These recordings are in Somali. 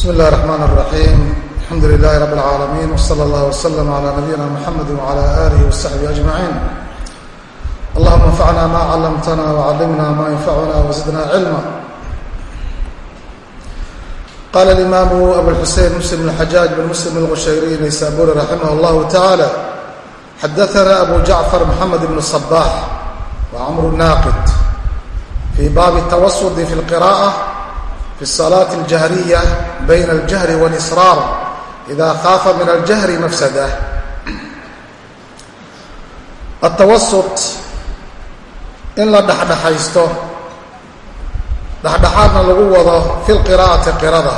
bismi اllahi الرحman الرaحيم alxamdu لlah رb العaalمين وslى اllah وslm عlى نabiyina mxamd وعlى آlih وصaxبi أجمaعين allahuma اnfacna ma clamtna وcallimna ma ynfacuna وزidna cilma qala الإimaamu abوالxusein msلم بن xajاaج بn msلم الغushayriي naysaburi raximah اllah taعalى xadaثna abu jaعfar mxamed بn صbaح وcmr الnaqid fي baabi التwasط fi الqراءة fi الصلاaة الجahrية byn الجهر والإsrاar إida khaafa min الجهri mafsadة التawasط in la dhexdhexaysto dhexdhexaadna lagu wado fi اlqirاءaةi qirada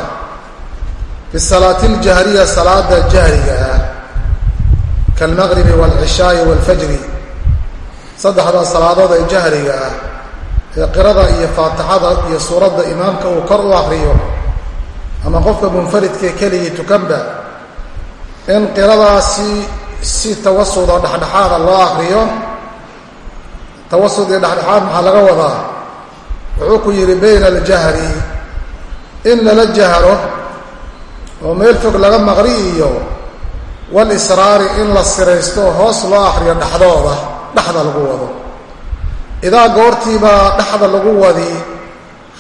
fi الصلاaة الجahriya salaada jahriga ah kaالmغرب والعishaaءi والfajri saddexda salaadood ee jahriga ah qirada iyo faatixada iyo suuradda imaamka uu kor u akriyo ama qofka munfaridkae keligii tukanba in qiradaasi si tawasudoo dhexdhexaada loo akriyo tawasud iyo dhexdhexaad maxaa laga wadaa? Wuxuu ku yidhi bayna aljahri in lala jahro oo meel fog laga maqri iyo walisraari in la siraysto oo hoos loo akriyo dhexdooda dhexda lagu wado idaa goortiibaa dhexda lagu wadi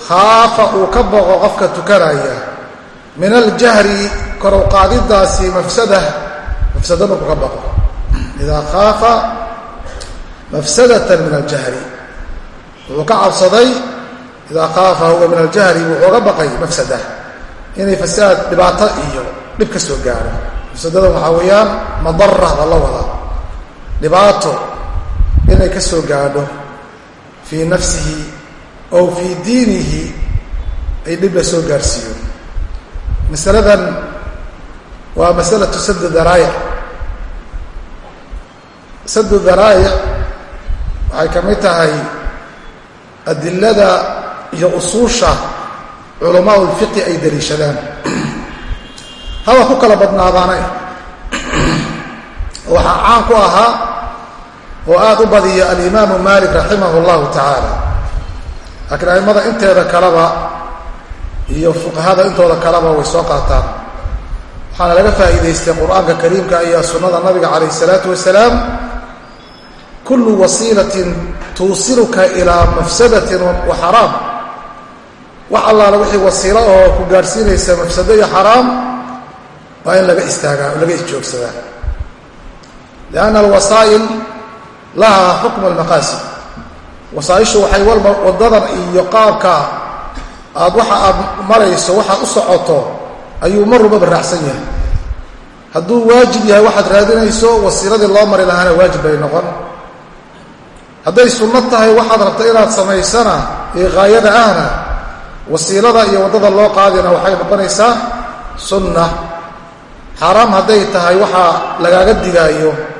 khaafa uu ka boqo qofka tukanaya. Min aljahri korow qaadidaasi mafsada mafsado markuu ka baqo idaa khaafa mafsadatan min aljahri wuxuu ka cabsaday idaa khaafa huwa min aljahri wuxuu ga baqay mafsada inay fasaad dhibaato iyo dhib ka soo gaaro. Mafsadada waxaa weeyaan madara baa la wadaa. Dhibaato inay ka soo gaadho fii nafsihi ow fii diinihi ay dhib la soo gaarsiiyo. Masaladan waa masalatu sadu daraa'ic sadu daraa'ic waxay ka mid tahay adilada iyo usuusha culamaa ulfiqi ay daliishadaan. Haba ku kala badnaadaana waxaa caan ku ahaa oo aad u badiya alimaamu malik raximah اllahu tacaala laakiin aimada inteeda kaleba iyo fuqahada intooda kaleba way soo qaataan waxaana laga faa'iidaystay qur'aanka kariimka iyo sunnada nabiga calayh الsalaatu wasalaam kullu wasiilatin tuusiluka ilaa mafsadatin wa xaraam wax allaala wixii wasiilo oo ku gaadhsiinaysa mafsado iyo xaraam waa in laga istaagaa laga isjoogsadaa lianna alwasaa'il lahaa xukmu almaqaasid wasaaishu waxay walba waddadan iyo qaabka aad waxa aad marayso waxaad u socoto ayuu mar walbaba raacsan yahay. Hadduu waajib yahay waxaad raadinayso wasiiladii loo mari lahaana waajib bay noqon. Hadday sunno tahay waxaad rabta inaad samaysana ee haayada ahna wasiilada iyo waddada loo qaadina waxay noqonaysaa sunna. Xaaraam hadday tahay waxaa lagaaga digaayo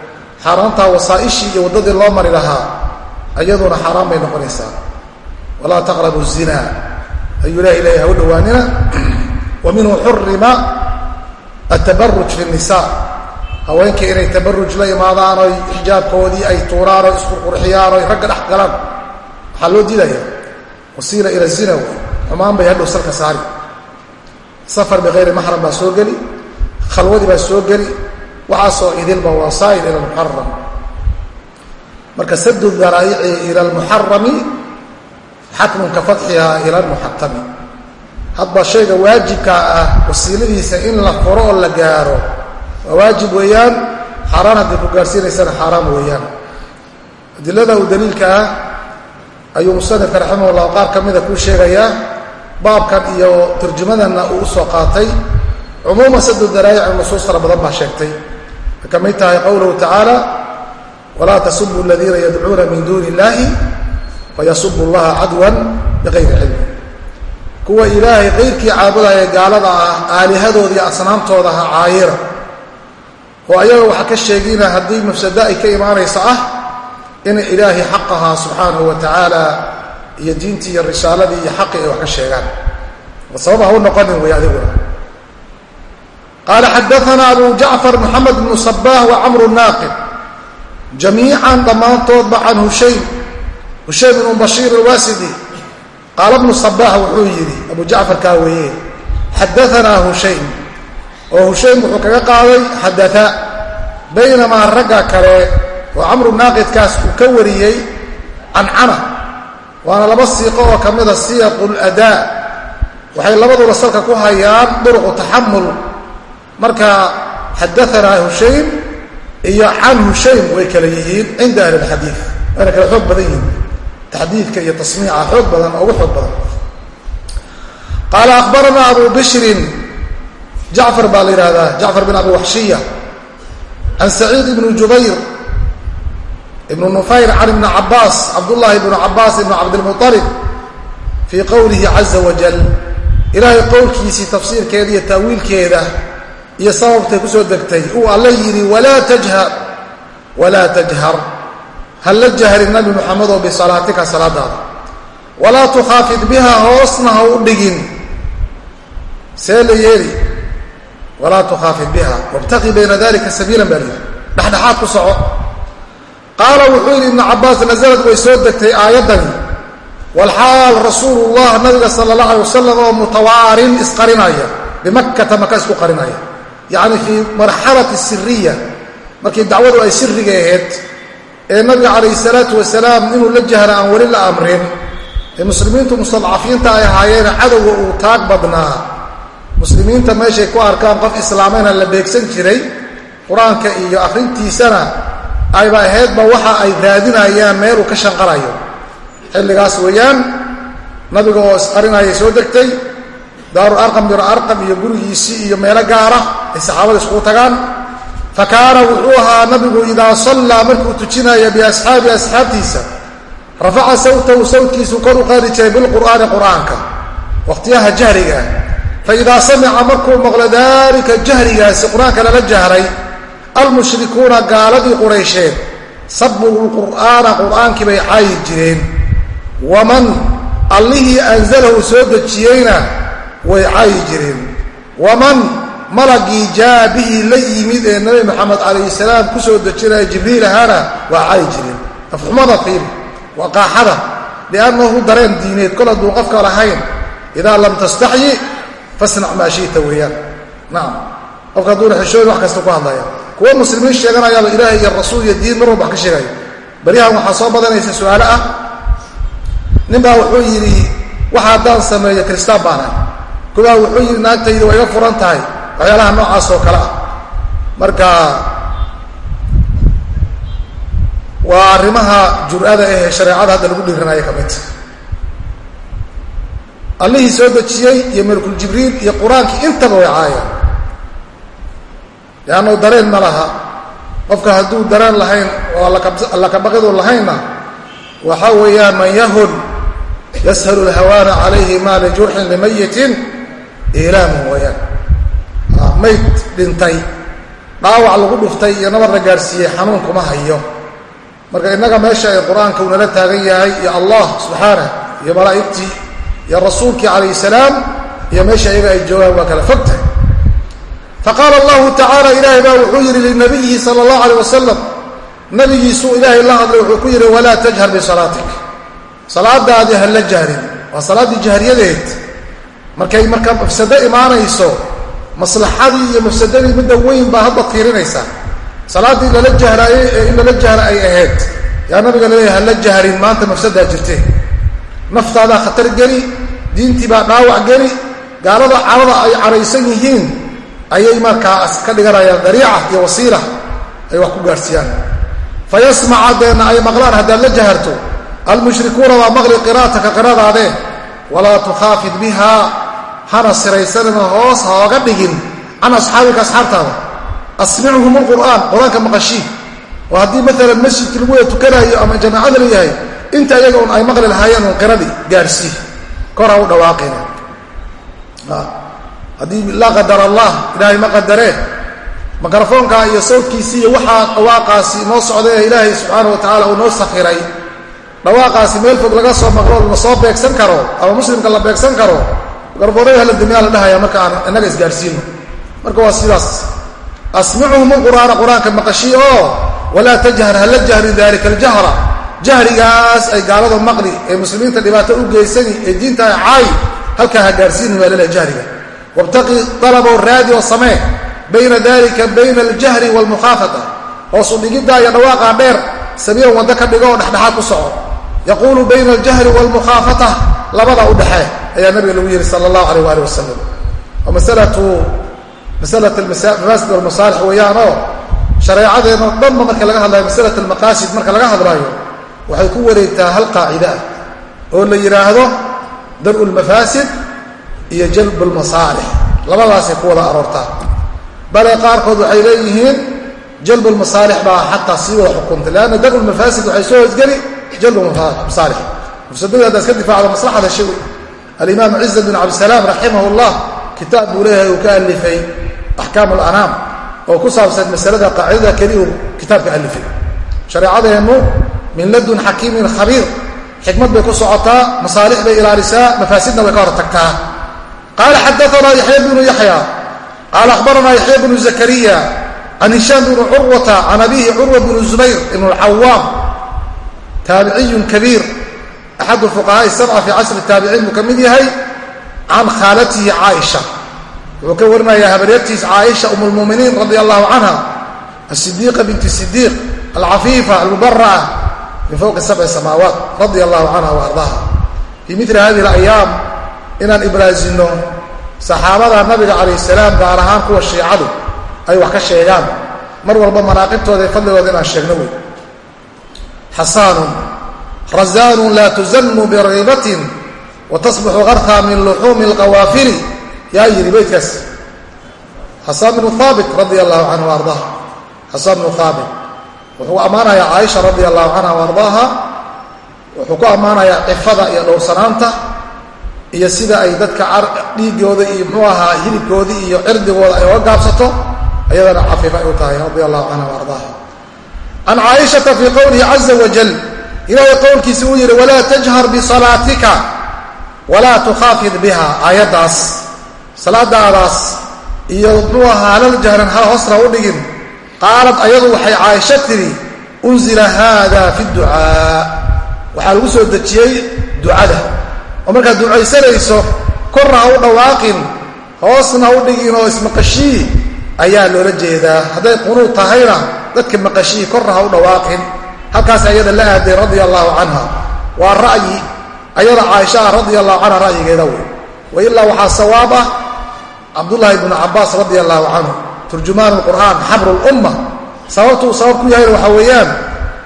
xaaraantaa wasaaishii iyo waddadii loo mari lahaa ayaduna xaaraan bay noqonaysaa. Walaa taqrabu zina. Ayuu ilahi leeyahy ha dhowaanina. Wa minhu xurima atabaruj fi nisa haweenkii inay tabaruj la imaadaan oy xijaabkoodii ay tuuraan oo isqurqurxiyaan oy ragga dhex galaan. Waxaa loo diidaya wasiila ila zina wey xumaan bay hadhow salka saari. Safar bikayri maxram baa soo geli khalwadii baa soo geli waxaasoo idilba wasaa'il ila almuxaram marka sadu daraa'ici ila almuxarami xakmun ka fatxiha ila almuxatami hadba shayga waajibkaa ah wasiiladiisa in la furo oo la gaaro waa waajib weeyaan. Xaaraan hadday ku gaarhsiinaysana xaaraam weeyaan. Adilada uu daliilka ah ayuu musanifka raximah ullah qaar ka mida kuu sheegayaa baabkan iyo turjumadanna uu u soo qaatay. Cumuuma sadu daraa'ic nusuus fara badan baa sheegtay. ay ka tahay qowluhu tacaala walaa tasubu aladiina yadcuuna min duuni illaahi fayasubu llaha cadwan bikayri cilmi kuwa ilaahay qayrkii caabudaya gaalada ah aalihadooda iyo asnaamtooda caayira oo ayaga waxa ka sheegina haddii mafsado ay ka imaanayso ah inay ilaahay xaqahaa subxaanahu wa tacaala iyo diintii iyo risaaladii iyo xaqii ay wax ka sheegaan. Sababa ha u noqonin wey adiguna qaala xadaana abu jacfar moxamed bnu sabah wa camru naaqib jamiican dhammaantoodba can hushaym hushaym ibnu bashiir alwaasidi qaala bnu sabaax wuxuu yidhi abu jacfar kaa weeye xadaanaa hushaym oo hushaym wuxuu kaga qaaday xadaa baynamaa ragga kale oo camru naaqidkaas uu ka wariyey cancana waana laba siiqo oo ka mida siyaqu ladaa waxay labaduba salka ku hayaan duruqu taxamul marka xadaanaa hushaym iyo can hushaym way kala yihiin cinda ahli lxadiid wayna kala xoog badan yihiin. Taxdiidka iyo tasmiica xoog badan oo ugu xoog badan. Qaala akhbaranaa abu bishrin jacfar baa la yidhahdaa jacfar bin abi waxshiya can saciid ibni jubayr ibnu nufayr can ibni cabaas cabdullaahi ibnu cabaas ibnu cabdilmuطalib fii qowlihi caza wajal ilaahay qowlkiisii tafsiirkeeda iyo taawiilkeeda iyo sababtay ku soo degtay. Uu alla yidhi walaa tajhar walaa tajhar. Ha la jahrin nabi muxamedow bisalaatika salaadaada. Walaa tukhaafid biha hoosna ha u dhigin. See la yeeli. Walaa tukhaafid biha wabtaqi bayna dalika sabiilan baa layidhi dhexdhexaad ku soco. Qaala wuxuu yidhi ibnu cabbaas nasalad way soo degtay aayaddani. Walxaal rasuulullah nabiga sala allah alay wasalam oo mutawaarin isqarinaya bimakkata maka isku qarinaya yacni fii marxalati siriya markii dacwadu ay siriga ahayd ee nabiga calayhi salaatu wasalaam inuu la jahra aan weli la amrin ee muslimiintu mustadcafiinta ay ahaayeene cadowga uu taag badnaa. Muslimiinta meeshay ku arkaan qof islaamayna la beegsan jiray qur'aanka iyo akhrintiisana ayba ahaydba waxa ay raadinayaan meeluu ka shanqarayo. Xilligaas weeyaan nabiga oo isqarinayay soo degtay daaru arqam biro arqam iyo gurigiisii iyo meelo gaara ay saxaabada iskugu tagaan. Fa kaana wuxuu ahaa nabigu idaa sallaa markuu tujinaya biasxaabi asxaabtiisa rafaca sawtahu sawtkiisuu kor u qaadi jiray bilqur'aani qur'aanka wakhtiyaha jahriga. Fa idaa samica markuu maqlo daalika jahrigaasi qur'aanka lala jahray almushrikuuna gaaladii quraysheed sabuu lqur'aana qur'aankii bay caayi jireen. Waman allihii anzalahu soo dejiyeyna way caayi jireen. Waman malagii jaa bihi la yimid ee nabi maxamed calayhi salaam ku soo dejinaya jibriil ahaana waa caayi jireen. Afxumada fiiri waa qaaxada liannahu dareen diineed kol hadduu qofka lahayn idaa lam tastaxyi fasnac maa shita weeyaan. Nacam qofka hadduuna xishooyin wax kasta ku hadlaya. Kuwa muslimiin sheeganayaaba ilaahay iyo rasuul iyo diin mar walba wax ka sheegaya. Baryahan waxaa soo badanaysa su'aalo ah. Ninbaa wuxuu yidhi waxa haddaan sameeyo kristaan baana kuwaa wuxuu yidhi naagtaydi waa iga furan tahay. Waxyaalaha noocaas oo kale ah. Marka waa arrimaha jur'ada ahee shareecada hadda lagu dhiiranayo ka midta allihii soo dejiyey iyo malkul jibriil iyo qur'aankii intaba way caayaan. Leannu dareen ma laha. Qofka hadduu dareen lahayn oo allakabaqidu lahaynna waxa weeyaan man yahun yashalu lhawaana calayhi ma lijurxin limayitin ilaamun wayaan mayd dhintay. Dhaawac lagu dhuftay iyo nabar la gaadhsiiyey xanuun kuma hayo. Marka innaga meesha ay qur'aanka uu nala taagan yahay iyo allah subxaanah iyo malaa'igtii iyo rasuulkii calayhi salaam iyo meesha iyaga ay joogaan waa kala fogtahay faqaala allahu tacaala ilaahay baa wuxuu yidhi linabiyihi sala allahu aleyh wasalam nabigiisuu ilaahay la hadlay wuxuu ku yidhi walaa tajhar bisalaatik salaadaadii ha la jahrin. Waa salaaddii jahriyadeed markay marka mafsado imaanayso maslaxadii iyo mafsadadii midda weyn baa hadda fiirinaysaa salaaddii lala jahraayey ee in lala jahra ay ahayd. Yaa nabiga la leeyahay hala jahrin maanta mafsadaa jirte naftaadaa khatar geli diintii baa dhaawac geli gaalada carada ay caraysan yihiin ayay markaas ka dhiganayaan dariica iyo wasiila ay wax ku gaadhsiiyaan fa yasmaca deenna ay maqlaan haddaad la jaharto almushrikuuna waa maqli qiraataka qiradaadee walaa tukhaafid biha hana siraysanina hoos hooga dhigin. Can asxaabika asxaabtaada. Asmichum alqur'aan qur'aanka maqashii. Oo haddii maalan masjidkii lagu wada tukanaayo ama jamaacada la yahay inta iyaga un ay maqli lahaayeen un qiradii gaadhsii kora u dhawaaqina haddii laa qadar allah ilaahay ma qadaree mikrofoonkaa iyo sawdkiisii iyo waxaa dhawaaqaasi noo socday ee ilaahay subxaana wa tacaala uu noo sakhiray dhawaaqaasi meel fog laga soo maqlo la soo beegsan karo ama muslimka la beegsan karo mikrofoonada hala damiyaa la dhahaya marka aan innaga isgaadhsiino marka waa sidaas. Asmicuhum alqur'aana qur'aanka maqashii oo walaa tajhar hala jahri dalika aljahra. Jahrigaas ay gaalada maqli ee muslimiinta dhibaato u geysani ee diinta ay caay halkaa ha gaarsiini baa laleehay jahriga. Wabtaqi dalabow raadi oo samee. Bayna dalika bayna aljahri waalmukhaafata hoosu dhigiddaa iyo dhawaaqaa dheer sabiilan waddo ka dhigo oo dhexdhexaad ku soco yaquulu bayna aljahri waalmukhaafata labada u dhexee ayaa nabiga lagu yihi sala allahu alayh waali wasalam oo masalatu masalat mafaasid walmasaalix weeyaanoo shareecadeenoo dhanba marka laga hadlayo masalat almaqaasid marka laga hadlaayo waxay ku wareegtaa hal qaacida ah oo la yidhaahdo dar'u lmafaasid iyo jalbu lmasaalix labadaasay ku wada aroortaa. Bale qaarkood waxay leeyihiin jalbu lmasaalix baa xataa sii wada xukuntay leanna dar'u lmafaasid waxay soo hosgeli jalbu masaalix mufsadada haddaa iska difaacdo maslaxada shawi alimaam ciza bin cabdisalaam raximah llah kitaab buu leeyahay uu ka alifay axkaam alanaam oo ku saabsan masalada qaacidada keli uu kitaabka alifay shareecadeennu min ladun xakiimin khabiir xikmad bay ku socotaa masaalix bay ilaalisaa mafaasidna way ka hor tagtaa qaala xadaanaa yaxya bnu yaxya qaala akhbaranaa yaxya bnu zakariya can hishaam bni curwata can abihi curwa bnu zubayr ibn alcawaam taabiciyun kabiir. Axad fuqahaai sabca fii casri taabiciin buu ka mid yahay can khaalatihi caaisha. Wuxuu ka warinayaa habaryartiis caaisha um lmuminiin radi allahu canha asidiiqa binti sidiiq alcafiifa almubara'a min fowqi sabci samaawaat radia allahu canha wa ardaaha. Fii mili hadihi alayaam inaan ibraasino saxaabada nabiga calayh salaam gaar ahaan kuwa shiicadu ay wax ka sheegaan. Mar walba manaaqibtooda fadligooda inaan sheegno wey xasaanun razaanun laa tuzannu biriibatin wa tasbaxu karha min luxuumi alqawaafiri yaa yidhi beydkaas xasaan bnu haabit radia allahu canhu wa ardaaha xasaan bnu haabit wuxuu ammaanayaa caaisha radia allahu canha wa ardaaha wuxuu ku ammaanayaa cifada iyo dhowrsanaanta iyo sida ay dadka dhiigooda iyo muxuu ahaa hilibkoodii iyo cirdigooda ay oga gaabsato ayadana cafiifa ay u tahay radia can caaishata fii qowlihi caza wajal ilaahay qowlkiisi uu yidhi walaa tajhar bisalaatika walaa tukhaafid biha aayaddaas salaadaadaas iyo muxuu ahaa jahran ha hoosna u dhigin qaalad ayadu waxay caaisho tidhi unzila haada fi ducaa waxaa lagu soo dejiyey ducada oo markaad ducaysanayso korna ha u dhawaaqin hoosna u dhigin oo ismaqashii ayaa loola jeedaa hadday qunuud tahayna dadka maqashii korna ha u dhawaaqin. Halkaas ayada la aaday radia allahu canha waa ra'yi ayada caaisha ah radia allahu canha ra'yigeeda wey wailaa waxaa sawaab ah cabdullaahi bnu cabaas radia allahu canhu turjumaan lqur'aan xabru sababtuu sabab ku yahayna waxaa weeyaan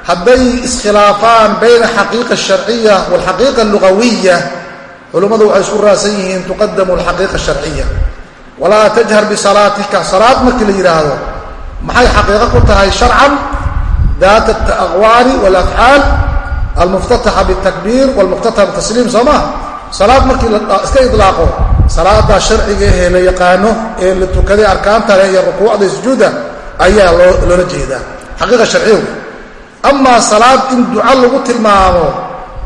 hadday iskhilaafaan bayna xaqiiqa asharciya walxaqiiqa allugawiya culummadu waxay isku raacsan yihiin tuqadamu alxaqiiqa asharciya walaa tajhar bisalaatika salaad markii la yidhaahdo maxay xaqiiqo ku tahay sharcan? Daat alaqwaali walafcaal almuftataxa bitakbiir walmuftataxa bitasliim soo maa salaad markii iska idlaaqo salaada sharciga ahee la yaqaano ee la tukaday arkaanta iyo rukuucda sujuuda ayaa loola jeedaa. Xaqiiqa sharciya amaa salaad in duco lagu tilmaamo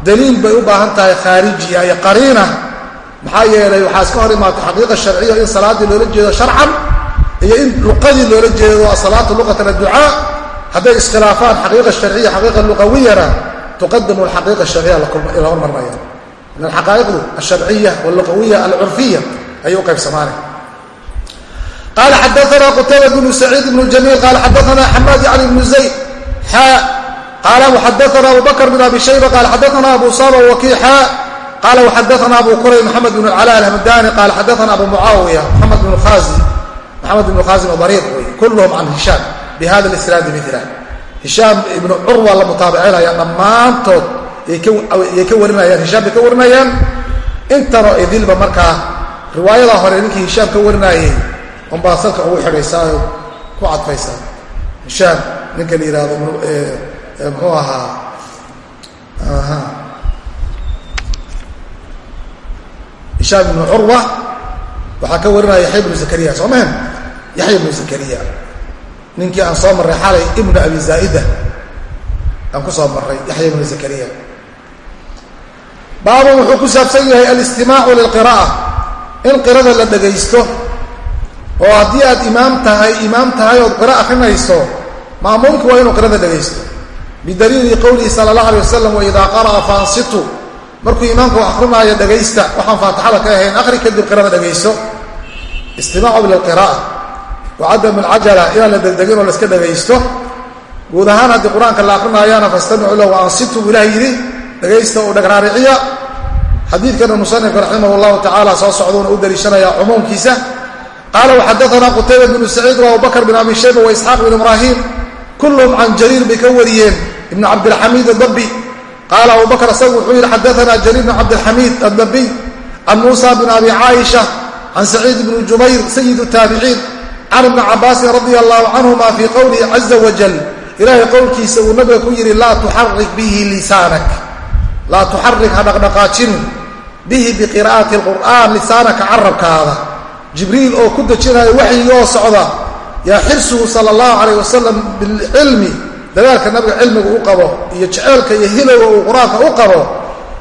daliil bay u baahan tahay khaarijiya iyo qariina. Maxaa yeelay waxaa iska hor imaatay xaqiiqa sharciya in salaaddii loola jeedo sharcan iyo in luqadii loola jeedo asalaatu luqatan adducaa hadday iskhilaafaan xaqiiqa sharciya xaqiiqa luqawiyana tuqadamu alxaqiiqa sharciya la hormarnaya min alxaqaa'iqdu alsharciya walluqawiya alcurfiya ayay u qala xadaana qutayba bnu saciid bnu jamiil qala xadaana xamaad yacni bnu zayd xaa qala waxadaana abu bakr bn abi shayba qala xadaana abu saba wakii xaa qala waxadaana abu kuray maxamed bn cala alhamdani qala xadaana abu mucaawiya maxamed bn khazi maxamed bn khazim dariiq wey kulluhum can hishaam bihada lisnaadi mila hishaam ibnu curwa la mutaabicinaya dhammaantood yay ka warinayaan hishaam bay ka warinayaan. Intanoo idilba markaa riwaayadaa hore ninkii hishaam ka warinaayey unbaa salka ugu xidhaysaa oo ku cadfaysaa. Hishaam ninka la yihahdo muxuu ahaa hishaam ibnu curwa waxaa ka warinaya yaxya ibnu zakariya soo mahan yaxya ibnu zakariya. Ninkii aan soo marray xalay ibnu abi zaa'ida aan ku soo marray yaxya ibnu zakariya. Baabun wuxuu ku saabsan yahay alistimaacu lilqira'a in qirada la dhegaysto oo haddii aad imaam tahay imaam tahay ood qira akrinayso ma'muumku waa inuu qirada dhegaysto bidaliili qowlihi sala allah alay wasalam waidaa qara'a faansitu. Markuu imaamku akrinaayo dhegaysta waxaan faatixada ka ahayn akhri kadib qirada dhegaysto istimaacu lilqira'a wa cadam alcajala inaan la degdegin oo laska dhagaysto guud ahaan haddii qur'aanka la akrinaayaana fastamicu lahu ansitu ilaah yidhi dhagaysta oo dhagraariciya xadiidkana musanifka raximah llahu tacaala soo socduuna u daliishanaya cumuumkiisa qaala waxadaana qutayba bnu saciid wa abubakr bin abi shayba wa isxaaq bin ibraahim kulluhum can jariir bay ka wariyeen ibn cabdilxamiid adabi qaala abubakr isagu wuxuu yidhi xadaana jariir bn cabdilxamiid addabiy can muusa bn abi caaisha can saciid bni jubayr sayid taabiciin can ibni cabaasin radia allahu canhuma fii qowlihi caza wajal. Ilaahay qowlkiisa uu nabiga ku yidhi laa tuxarik bihi lisaanak. Laa tuxarik ha dhaqdhaqaajin. Bihi biqira'ati alqur'aan lisaanaka carabkaada. Jibriil oo ku dejinayo waxyigii oo socda. Yaa xirsuhu sala allahu calayh wasalam bilcilmi dadaalka nabiga cilmiga u qabo iyo jeceelka iyo hilowga uu qur'aanka u qabo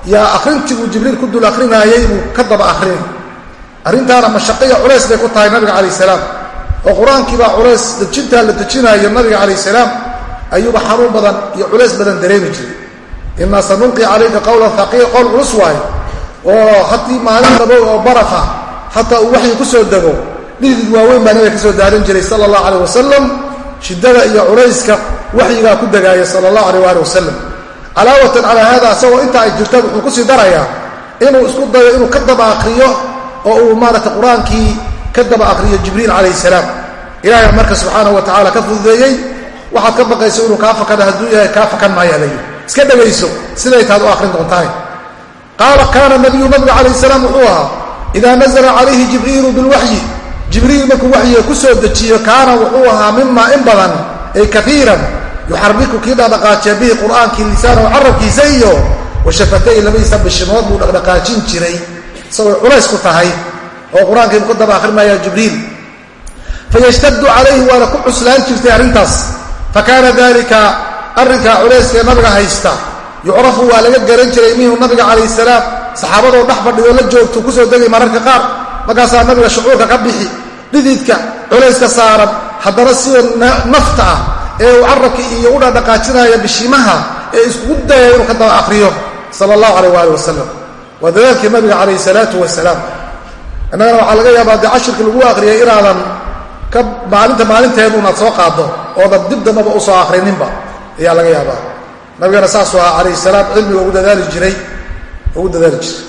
yaa akhrintii buu jibriil ku dul akrinaayay buu ka daba akhrin. Arrintaana mashaqiya culays bay ku tahay nabiga calayh salaam oo qur'aankiibaa culays dejintaa la dejinaayo nabiga calayh salaam ayuuba xanuun badan iyo culays badan dareemi jiray. Inaa sanulqi calayka qawlan haqiila qowl culus waayo oo haddii maalin dhabow oo barafa xataa uu waxyi ku soo dego dhidid waaweyn baa nabiga ka soo daarin jiray sala allah calayh wasalam shiddada iyo culayska waxyigaa ku degaaya sala allah alayh waali wasalam calaawatan calaa hada isagoo inta ay jirtaan wuxuu ku sii darayaa inuu isku dayo inuu ka daba akriyo oo uu maaragtay qur'aankii ka daba akriyo jibriil calayh salaam. Ilahay marka subxaanahu wa tacala ka fududeeyey waxaad ka baqayso inuu kaa fakana hadduu yahay kaa fakan maayaa layihi iska dhegayso siday taad u akrin doontahay. Qaala kaana nabiyu nabiga calayh salaam wuxuu ahaa idaa nazla calayhi jibriilu bilwaxyi. Jibriil markuu waxyiga ku soo dejiyo kaana wuxuu ahaa mima in badan ay kaiiran yuxariku kii dhaqdhaqaajiya bihi qur'aankii lisaanahu carabkiisa iyo washafatay labadiisa bishimood buu dhaqdhaqaajin jiray. Isagoo culays ku tahay oo qur'aankiibu ku daba akhrimayaa jibriil. Fayashtadu calayhi waana ku cuslaan jirtay arrintaas. Fakaana dalika arrinkaa culayskee nabiga haysta. Yucrafu waa laga garan jiray minhu nabiga calayh salaam. Saxaabadoo dhex fadhido la joogto ku soo degay mararka qaar. Markaasaa nabiga shucuurka ka bixi dhididka culayska saaran haddana sida nafta ah ee uu carabka iyo u dhaqdhaqaajinaya bishimaha ee iskugu dayaya inuu ka daba akriyo sala allahu calayh waali wasalam waa dadaalkii nabiga calayh salaatu wasalaam innagana waxaa laga yaabaa dee cashirkii lagu akhriyay inaadan ka maalinta maalinteedu inaad soo qaado oodan dib dambaba u soo akhrininba ayaa laga yaabaa. Nabigana saasuu ahaa calayh salaam cilmiga ugu dadaali jiray ugu dadaali jiray.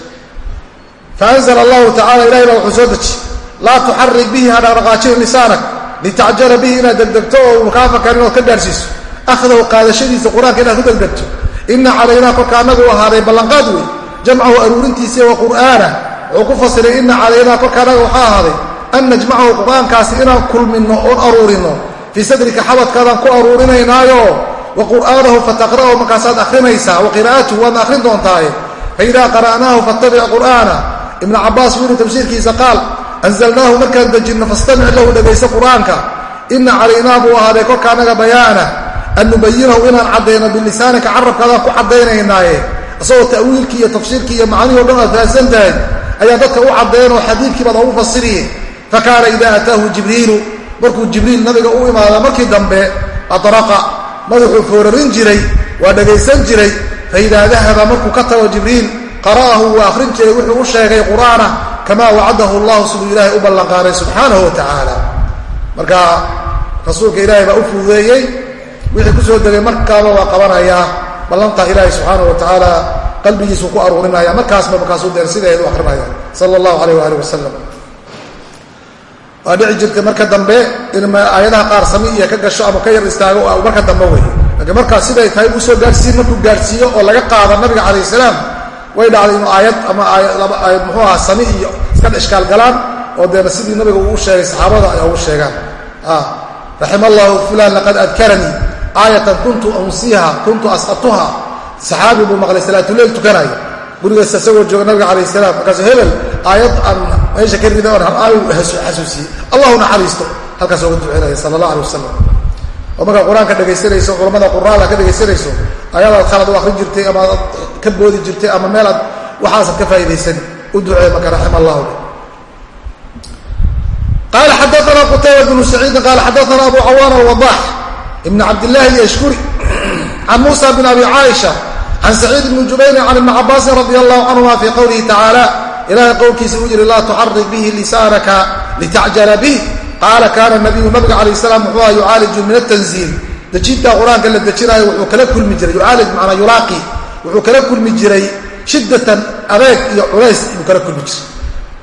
Faanzla allahu tacala ilahay baa wuxuu soo deji laa tuxarik bihi ha dhaqdhaqaajin lisaanak litacjala bihi inaad degdegto oo unu kaa ood ka gaarhsiiso akhdahu qaadashadiisa qur'aanka inaad ku degdegto. Ina calaynaa kolka annagu ahaaday ballanqaad wey jamcahu aruurintiisa wa qur'aana wuxuu ku fasiray ina calaynaa kolka annaga waxaa ahaaday an najmacahu qur'aankaasi inaan kulminno oon aruurinno fii sadrika xabadkaadaan ku aruurinaynaayo. Wa qur'aanahu fataqra'ahu markaasaad akhrinaysaa wa qiraa'atuhu waadna akhrin doontaaye faidaa qara'naahu fattabic qur'aana. Ibnu cabbaas wiinu tafsiirkiisa qaal anzalnaahu markaan dejinno fastamic lahu dhegayso qur'aanka. Ina calaynaa buu ahaaday kolka annaga bayaana. An nubayinahu inaan caddayno bilisaanika carabkaadaan ku caddaynaynaaye. Isagoo ta'wiilkii iyo tafsiirkii iyo macnihii o dhan aad fahansan tahay ayaa dadka u caddaynoo xadiidkii baad ogu fasiriye fa kaana idaa ataahu jibriilu markuu jibriil nabiga u imaada markii dambe adraqa madaxuu foorarin jiray waa dhegaysan jiray. Fa idaa dahaba markuu ka tago jibriil qara'ahu waa akhrin jiray wuxuu u sheegay qur'aana kamaa wacadahu allahu siduu ilaahay u ballanqaaday subxaanahu wa tacaala marka rasuulka ilaahay baa u fududeeyey. Wixii ku soo degay markaaba waa qabanayaa ballantaa ilaahay subxaanahu wa tacaala qalbigiisuu ku aruurinaya markaasba markaasuu sideedu akrinaya sala allahu alayh waali wasalam waa dhici jirtay marka dambe in aayadaha qaar sami iyo ka gasho ama ka yar istaago marka dambe wey. Laakiin markaas siday tahay uu soo gaarsiin markuu gaarsiiyo oo laga qaada nabiga calayh salaam way dhacday inuu aayad ama aayad muxuu aha sami iyo iska ishkaal galaan oo deena sidii nabiga uu sheegay saxaabada ay ugu sheegaan. Raxima allahu fulan laqad adkaranii aayatan kuntu unsiha kuntu asqatuha saxaabi buu maqlay salaatuleyl tukanayo gurigaas isagoo jooga nabiga calayh salaam markaasu hebel aayad aan meesha ka rida oon hal xasuusiyey allahu naxariisto halkaas ooga ducinaya sala allah alay wasalam oo markaa qur'aanka dhegaysanayso culamada quraada ka dhegaysanayso ayadaad khalad u akrin jirtay ama aad ka boodi jirtay ama meelaad waxaasaad ka faa'idaysan u ducee marka raxima allahu qaala xadaana qutayba bnu saciidin qaala xadaana abu cawaan alwadax ibn cabdillahi yashkuri can muusa bn abi caaisha can saciid bni jubayrin can ibni cabaasin radi allahu canhuma fii qowlihi tacaala ilahay qowlkiisa uu yidhi laa tuxarik bihi lisaanaka litacjala bih qaala kaana nabiyu nabiga calayh salaam wuxuu aha yucaaliju min atanziil dejintaa qur'aanka la dejinaayo wuxuu kala kulmi jiray yucaalij macnaa yulaaqi wuxuu kala kulmi jiray shiddatan adeeg iyo culays buu kala kulmi jiray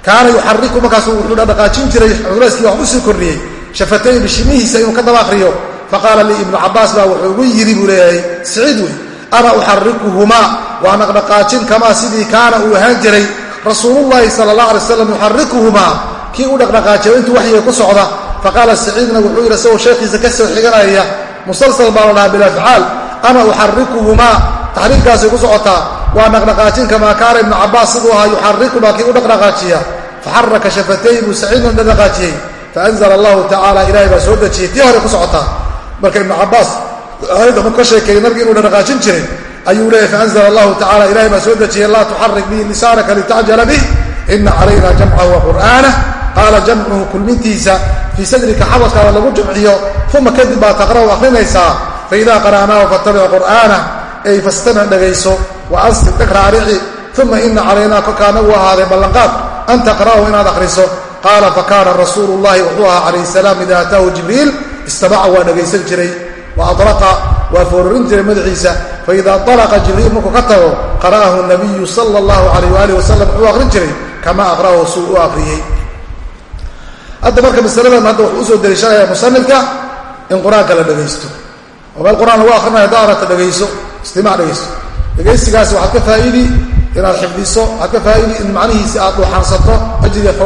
kaana yuxariku markaasu wuxuu dhaqaajin jiray culayskii wax u sii kordhiyey shafatay bishimihiisa inuu ka daba akriyo faqaala lii ibnu cabaas baa wuxuu ugu yidhi buu leeyahay siciid wey ana uxarikuhumaa waa dhaqdhaqaajin kamaa sidii kaana uu ahaan jiray rasuulullaahi sala allah alay slam yuxarikuhumaa kii u dhaqdhaqaajiyo intuu waxyiga ku socda faqaala saciidna wuxuu yidhi isagoo sheekhiisa ka soo xiganaya musalsal baa la dhahaa bilafcaal ana uxarikuhumaa taxriirkaasay ku socotaa waa dhaqdhaqaajin kamaa kaana ibnu cabaas siduu ahaa yuxarikumaa kii u dhaqdhaqaajiya faxaraka shafatay buu saciidna dhaqdhaqaajiyey faanzla allahu tacaala ilahay baa soo dejiyey tii hore ku socotaa marka ibnu cabaas marku ka sheekeeyey nabiga inuu dhaqdhaqaajin jiray ayuu leeyahy faanzla allahu tacala ilahay baa soo dejiyey laa tuxarik bihi lisaanaka litacjala bih ina calayna jamcahu wa qur'aanah qaala jamcuhu kulmintiisa fii sadrika xabadkaada lagu jamciyo uma kadib baa taqra'u akrinaysaa faidaa qara'naahu fattabic qur'aanah ay fastamic dhegayso wa ansib dheg uma ina calaynaa korkaa nagu ahaaday ballanqaad an taqra'ahu inaad akhriso. Qaala fakaana rasuulu llahi wuxuu ahaa calayh salaam ida ataahu jibriil istamaca waa dhegaysan jiray wa adlaqa waa foorurin jiray madaxiisa. Faida alaqa jibriil markuu ka tago qara'ahu nabiyu sala allahu alayh waalih wasalam wuxuu aqrin jiray kama aqra'ahu suu u aqriyey hadda marka masaladan hadda wuxuu u soo deliishanaya musanifka in qur'aanka la dhegaysto oo meel qur'aan lagu akrinaya hadda aragta dhegayso istimac dhegaysto dhegaysigaasi waxaad ka faa'iidi inaad xifdiso waxaad ka faa'iidi in macnihiisi aad dhuuxansato ajriga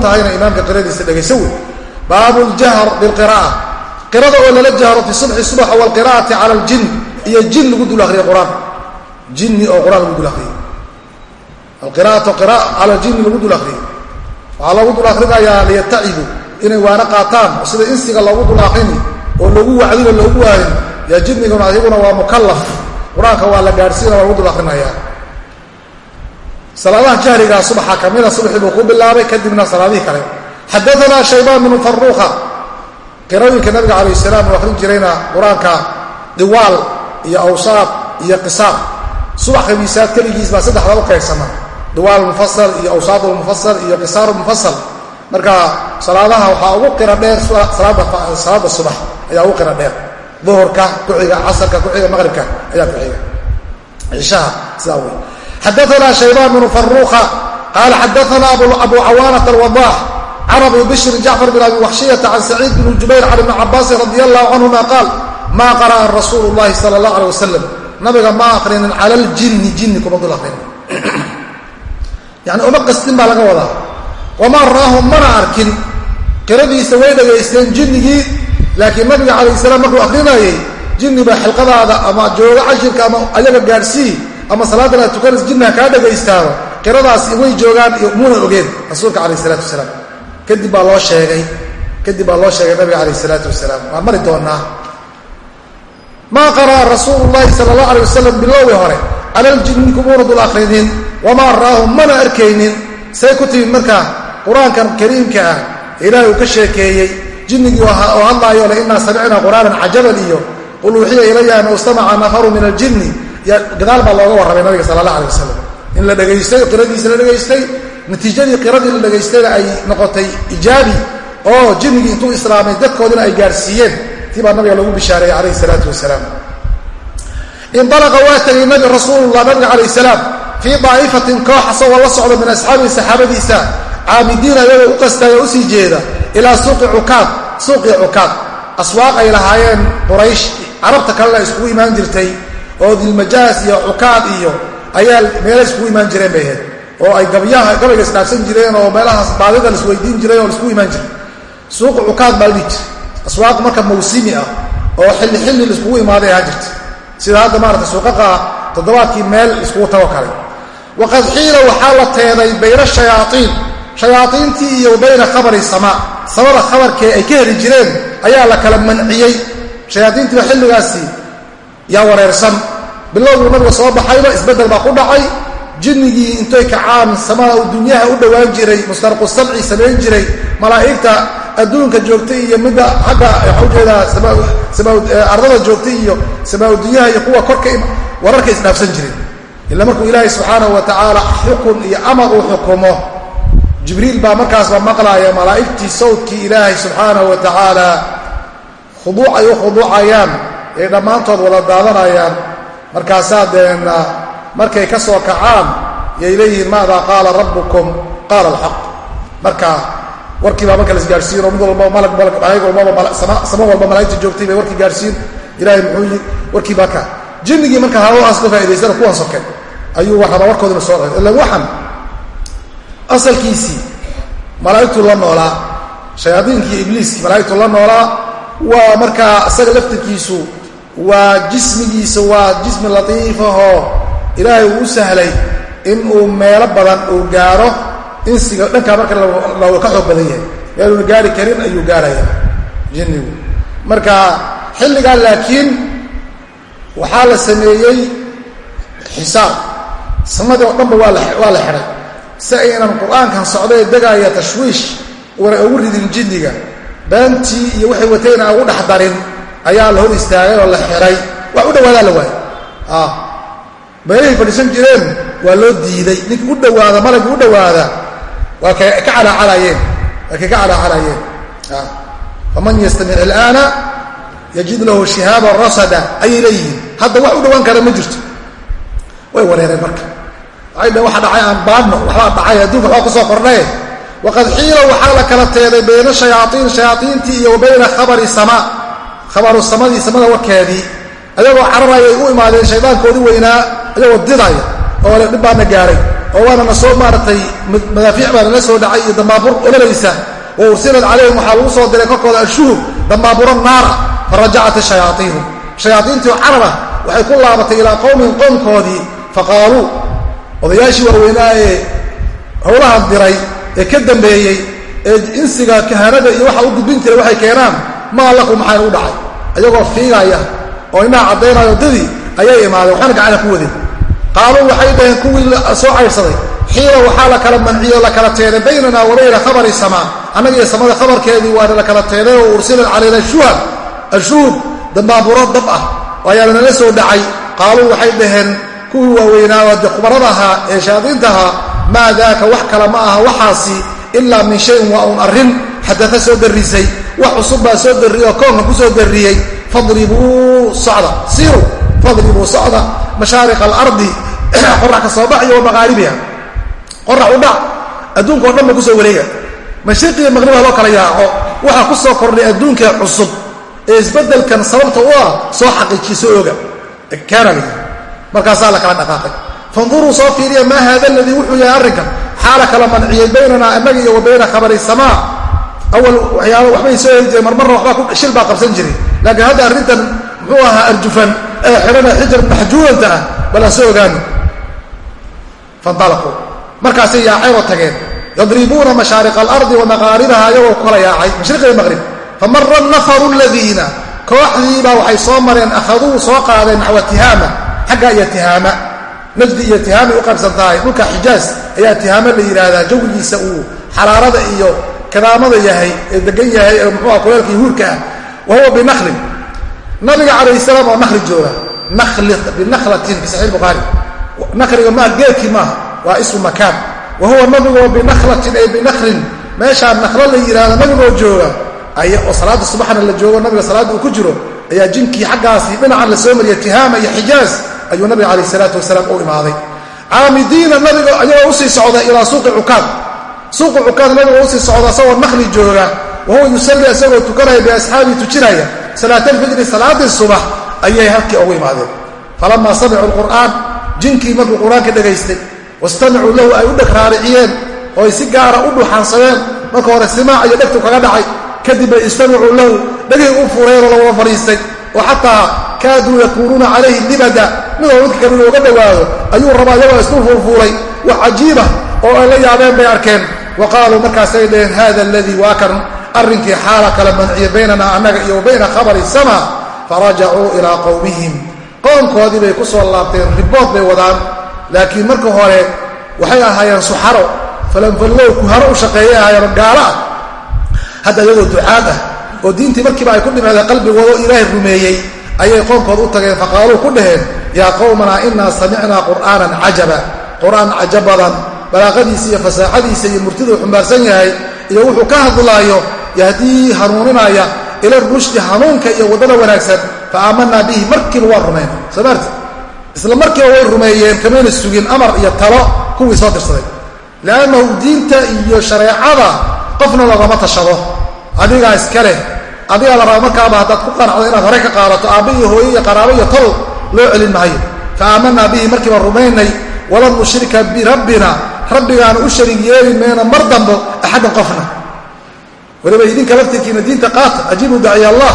tahayna imaamka qiradiisa dhegayso wey. Baabu qirada oo lala jahro fi subxi subaxa waalqira'ati cala aljin iyo jin lagu dul akriya qur'aan. Jinni oo qur'aan lagu dul akriyo alqira'atu qira cala aljinni lagu dul akriyo waxaa loogu dul akrinayaa liyatacibu inay waana qaataan sida insiga loogu dul akrini oo lagu wacdino loogu waayin yaa jinniguna ayaguna waa mukallaf. Qur'aanka waa la gaadhsiina waa lagu dul akrinayaa salaadaha jahrigaa subaxa kamida subaxii buu ku bilaabay kadibna salaadihii kale. Xadaanaa shaybaan bnu faruuqa qirooyinka nabiga calayh salaam uu akrin jirayna qur'aanka diwaal iyo awsaad iyo qisaar subax khamiisaad keligiis baa saddexda u qaybsama diwaal mufasal iyo awsaad lmufasal iyo qisaar mufasal marka salaadaha waxaa ugu qira dheer salaada subax ayaa ugu qira dheer. Duhurka kuxiga casarka kuxiga maqribka ayaa kuxiga. Cishaha sidaa wey xadaana shaybaan bnu faruuqa qaala xadaana abu cawaanata alwadaax can abi bishrin jacfar bin abi waxshiyata can saciid bn jubayr can ibni cabaasin radi allahu canhuma qaal maa qara'a rasuulu llahi sala allah aleh wasalam nabiga ma akrinin cala ljinni jinni kuma dul akrinin yani uma qastin baa laga wadaa wamaa ra'aahum mana arkin qiradiisa way dhagaysteen jinnigii laakiin nabiga calayh salaam markuu akrinayay jinni baa xilqadaada ama jooga cashirka ama ayaga gaadhsii ama salaadan aad tukanas jinniha kaa dhagaystaaba qiradaasi way joogaan iyo muna ogeen rasuulka calayh isalaatu wasalaam kadib baa loo sheegay kadib baa loo sheegay nabiga calayh isalaatu wasalaam. Waan mari doonaa maa qara'a rasuulu llahi sala allah alay wasalam bilowgi hore cala ljinni kumuuna wamaa ra'aahum mana arkaynin. Say ku timid markaa qur'aankan kariimka ah ilaahay uu ka sheekeeyey. Jinnigii oo hadlaayo le innaa samicnaa qur'aanan cajaban iyo qul uuxiya ilaya an istamaca nafaru min aljinni. Gadaal baa looga warramay nabiga sala allah alay wasalam in la dhegaystay qiradiisa la dhegaystay natiijadii qiradii la dhegaystayna ay noqotay ijaabi oo jinnigii intuu islaamay dadkoodina ay gaadhsiiyeen tii baa nabiga lagu bishaareeyey calayhi salaatu wasalaam. Indalaqa waa tegay nabi rasuulullah nabiga calayh salaam fii daa'ifatin koox asagoo la socda min asxaabihi saxaabadiisa. Caamidiina iyagoo u qastaaya u sii jeeda ilaa suuqi cukaad suuqii cukaad aswaaq ay lahaayeen quraysh carabta kalena iskugu imaan jirtay oo dilmajaas iyo cukaad iyo ayaa meela iskugu imaan jireen bay ahayd oo ay gabyaha gabayga isdhaafsan jireen oo meelahaas baadida laisweydiin jiray oo laiskugu imaan jiray. Suuqi cukaad baa la dhihi jira aswaaq marka mawsimi ah oo xilli xilli laiskugu imaaday ahaan jirta sida hadda maarata suuqaqa toddobaadkii meel iskugu tago kale. Waqad xiila waxaa la teeday bayna shayaaiin shayaaiintii iyo bayna khabari samaa. Samada khabarkee ay ka heli jireen ayaa la kala manciyey. Shayaaiintiiba xilligaasi yaa wareersan. Bilowguu nabiga soo baxayba isbeddel baa ku dhacay jinnigii intay kacaan samada uu dunyaha u dhowaan jiray mustarqu samci samayn jiray malaa'igta adduunka joogtay iyo midda xagga waxaa u jeedaa ardada joogtay iyo samaa dunyaha iyo kuwa korka wararka isdhaafsan jireen ila markuu ilaahay subxaanahu wa tacaala xukun iyo amar uu xukumo jibriil baa markaasba maqlaaya malaa'igtii sawdkii ilaahay subxaanahu wa tacaala khuduuc ay u khuduucayaan ay dhammaantood wada daadanayaan. Markaasaa deenna markay ka soo kacaan yay leeyihiin maadaa qaala rabbukum? Qaala alxaq marka warkii baa marka la isgaarsiino mid walba malag malag walbaba walba malaa'igta joogtay bay warkii gaarsiin ilahay muxuu warkii baa ka jinnigii marka hawadaas ka faa'idaysana kuwan soke ayuu rabaa warkoodina soo ila waxan asalkiisii malaa'igtuu la noolaa shayaadiinkii ibliiskii malaa'igtuu la noolaa waa markaa isaga laftirkiisu waa jismigiisa waa jismi latiifahoo ilaahay uu sahlay inuu meelo badan uu gaaro insiga dhankaa marka looga ka xoog badan yahay. Meeluuna gaari karin ayuu gaaraya jinnigu. Marka xilligaa laakiin waxaa la sameeyey xisaab. Samadii oo dhanba waa la xidhay si aynan qur'aankan socdae degaaya tashwiish una ugu ridin jinniga. Beentii iyo waxay watayna ugu dhex darin ayaa la hor istaagay oo la xihay wax u dhawaadaa la waayay meelahay fadhiisan jireen. Waa loo diiday. Ninkii u dhawaada malagii u dhawaada waa ka calaacalayeen waa kay ka calaacalayeen faman yastamic ilaana yajid lahu shihaaban rasada. Ayay leeyihiin hadda wax u dhawaan kara ma jirto. Way wareereen marka. Waxay dhaheen waxa dhacay aan baadhno waxbaa dhacay adduunka waxbaa ku soo kordhaye waqad xiila waxaa la kala teeday bayna shayaaiin shayaaiintii iyo wa bayna khabari sama khabaru samadii samada warkeedii. Ayagoo cararaya ay u imaadeen shaydaankoodii weynaa ayagoo didaya oo le dhib baana gaaray oo waana na soo maaragtay madaafiic baana la soo dhacay iyo dambaabur olalaysa wa ursilat calayhim waxaa lagu soo diray korkooda ashuhub dambaaburo naara fa rajacat shayaaiinu shayaaiintii oo carara waxay ku laabatay ilaa qowmin qoomkoodii faqaaluu odayaashii waaweynaa ee howlahan diray ee ka dambeeyey ee insiga kahanada iyo waxa u gudbin jiray waxay keenaan maa lakum maxayna u dhacay. Ayagoo fiigaya oo inaha caddaynayo dadii ayay imaadeen waxaana gacana ku wadin qaaluu waxay dhaheen kuwii soo cayrsaday. xiila waxaa la kala manciyo la kala teeday baynana wa bayna khabari samaa. Annaga iyo samada khabarkeedii waana la kala teeday oo ursilat calayna shuhab ashuhub dambaaburo dab ah ayaa lanala soo dhacay. Qaaluu waxay dhaheen kuwii waaweynaa de khubarada ahaa ee shayaadiinta ahaa. Maa daaka wax kale ma aha waxaasi ilaa min shayin waa uun arrin xadaa soo darrisay. Wax cusub baa soo oo koonka ku soo darriyey. Fadribuu socda. Siru fadribuu socda mashaariq alardi qorax ka soo bax iyo wamaqaaribiha qorax u dhac adduunka o dhan ba ku soo wareega. Mashriqiyo maqriba loo kala yaaco waxaa ku soo kordhay adduunka cusub ee isbeddelkan sababta u ah soo xaqiijiso oga kaanal markaasaa la kala dhaqaaqay. Fanduruu soo fiiriya maa haada aladii wuxuu yahay arrinkan xaala kala manciyey baynanaa inaga iyo wa khabari samaa. Awal waxyaaba waxbay soo heli jireen marmarna waxbaa shil baa qabsan jiray. Laakiin hadda arrintan muxuu ahaa arjufan ee xidhana xijar maxjuulanta ah bal soo ogaano fanalaquu markaasay yaaceenoo tageen. Yadribuuna mashaariqa alardi wa maqaaribaha ayagoo kala yaacay mashriqiyo maqrib famara nafaru ladiina kooxdiibaa waxay soo mareen akhaduu soo qaadeen naxwa tihaama xagga iyo tihaama. Najdi iyo tihaamay u qaybsan tahay dhulka xijaas ayaa tihaamo la yidhaahdaa jawigiisa uu xaraarada iyo kadaamada yahay ee degan yahay ee muxuuha kuleelka yuhuurka ah wa huwa binaklin nabiga calayh salaam oo nakli jooga. Binakhlatin fi saxiix bukhaari nakliga maa geedkii maaha waa ismu makaan. Wa huwa nabigoo binakhlatin ay binaklin meeshaa naklo la yidhahdo nabigoo jooga oo salaada subaxna la joogo nabiga salaadda uu ku jiro ayaa jinkii xaggaasi dhinacan la soo mariya tihaama iyo xijaaz ayuu nabiga calayh salaatu wasalaam u imaaday. Caamidiina nabiga ayagoo u sii socda ilaa suuqi cukaad suuqi cukaad nabiga u sii socda isagoo nakli jooga. Wa huwa yusalli isagoo tukanaya biasxaabii tujinaya salaatalfijri salaadii subax ayay halkii ugu imaadeen. Falamaa samicuu lqur'aan jinkii markuu qur'aanka dhegaystay wastamicuu lahu ay u dheg raariciyeen oo ay si gaara u dhuxaansadeen marka hore simaac iyo dhegtu kaga dhacay kadib bay istamicuu lahu dhegay u fureenoo lagula fadhiistay. Oo xataa kaaduu yakuunuuna calayhi libada midoo midka kale looga dhowaado ayuu rabaa iyagoo isku fuulfuulay wax cajiiba oo ay la yaabeen bay arkeen. Wa qaaluu markaasay dhaheen hada aladii waa kan arrinkii xaala kala manciya baynana annaga iyo wa bayna khabari sama farajacuu ilaa qowmihim qoomkoodii bay ku soo laabteen ribood bay wadaan. Laakiin marka hore waxay ahaayeen suxaro. Falanfallow kuharo u shaqeeyay ahaayeen gaalo ah hadda iyagoo ducaad ah oo diintii markiiba ay ku dhimaadeen qalbigooda oo ilaahay rumeeyey ayay qoomkood u tageen faqaaluu ku dhaheen yaa qowmanaa inaa samicnaa qur'aanan cajaba. Qur'aan caja badan balaaqadiisa iyo fasaaxadiisa iyo murtiduu xumbaarsan yahay iyo wuxuu ka hadlaayo yahdii hanuuninaya ila rushdi hanuunka iyo waddada wanaagsan fa aamanaa bihi markiiba waan rumayn soo maarti isla markiiba way rumeeyeen kamayna sugin amar iyo talo kuwii soo dirsaday liannahu diinta iyo shareecada qofna lagama tashado. Adigaa iska leh. Adigaa la raba markaaba haddaad ku qanacdo inaad hore ka qaadato aabba iyo hooye iyo qaraabo iyo tol loo celin maayo fa aamanaa bihi markiiba rumaynay walan nushrika birabbina rabbigaana u sharig yeeli mayna mar dambo axaddan qofna weliba idinka laftirkiina diinta qaata ajiibu daciya allah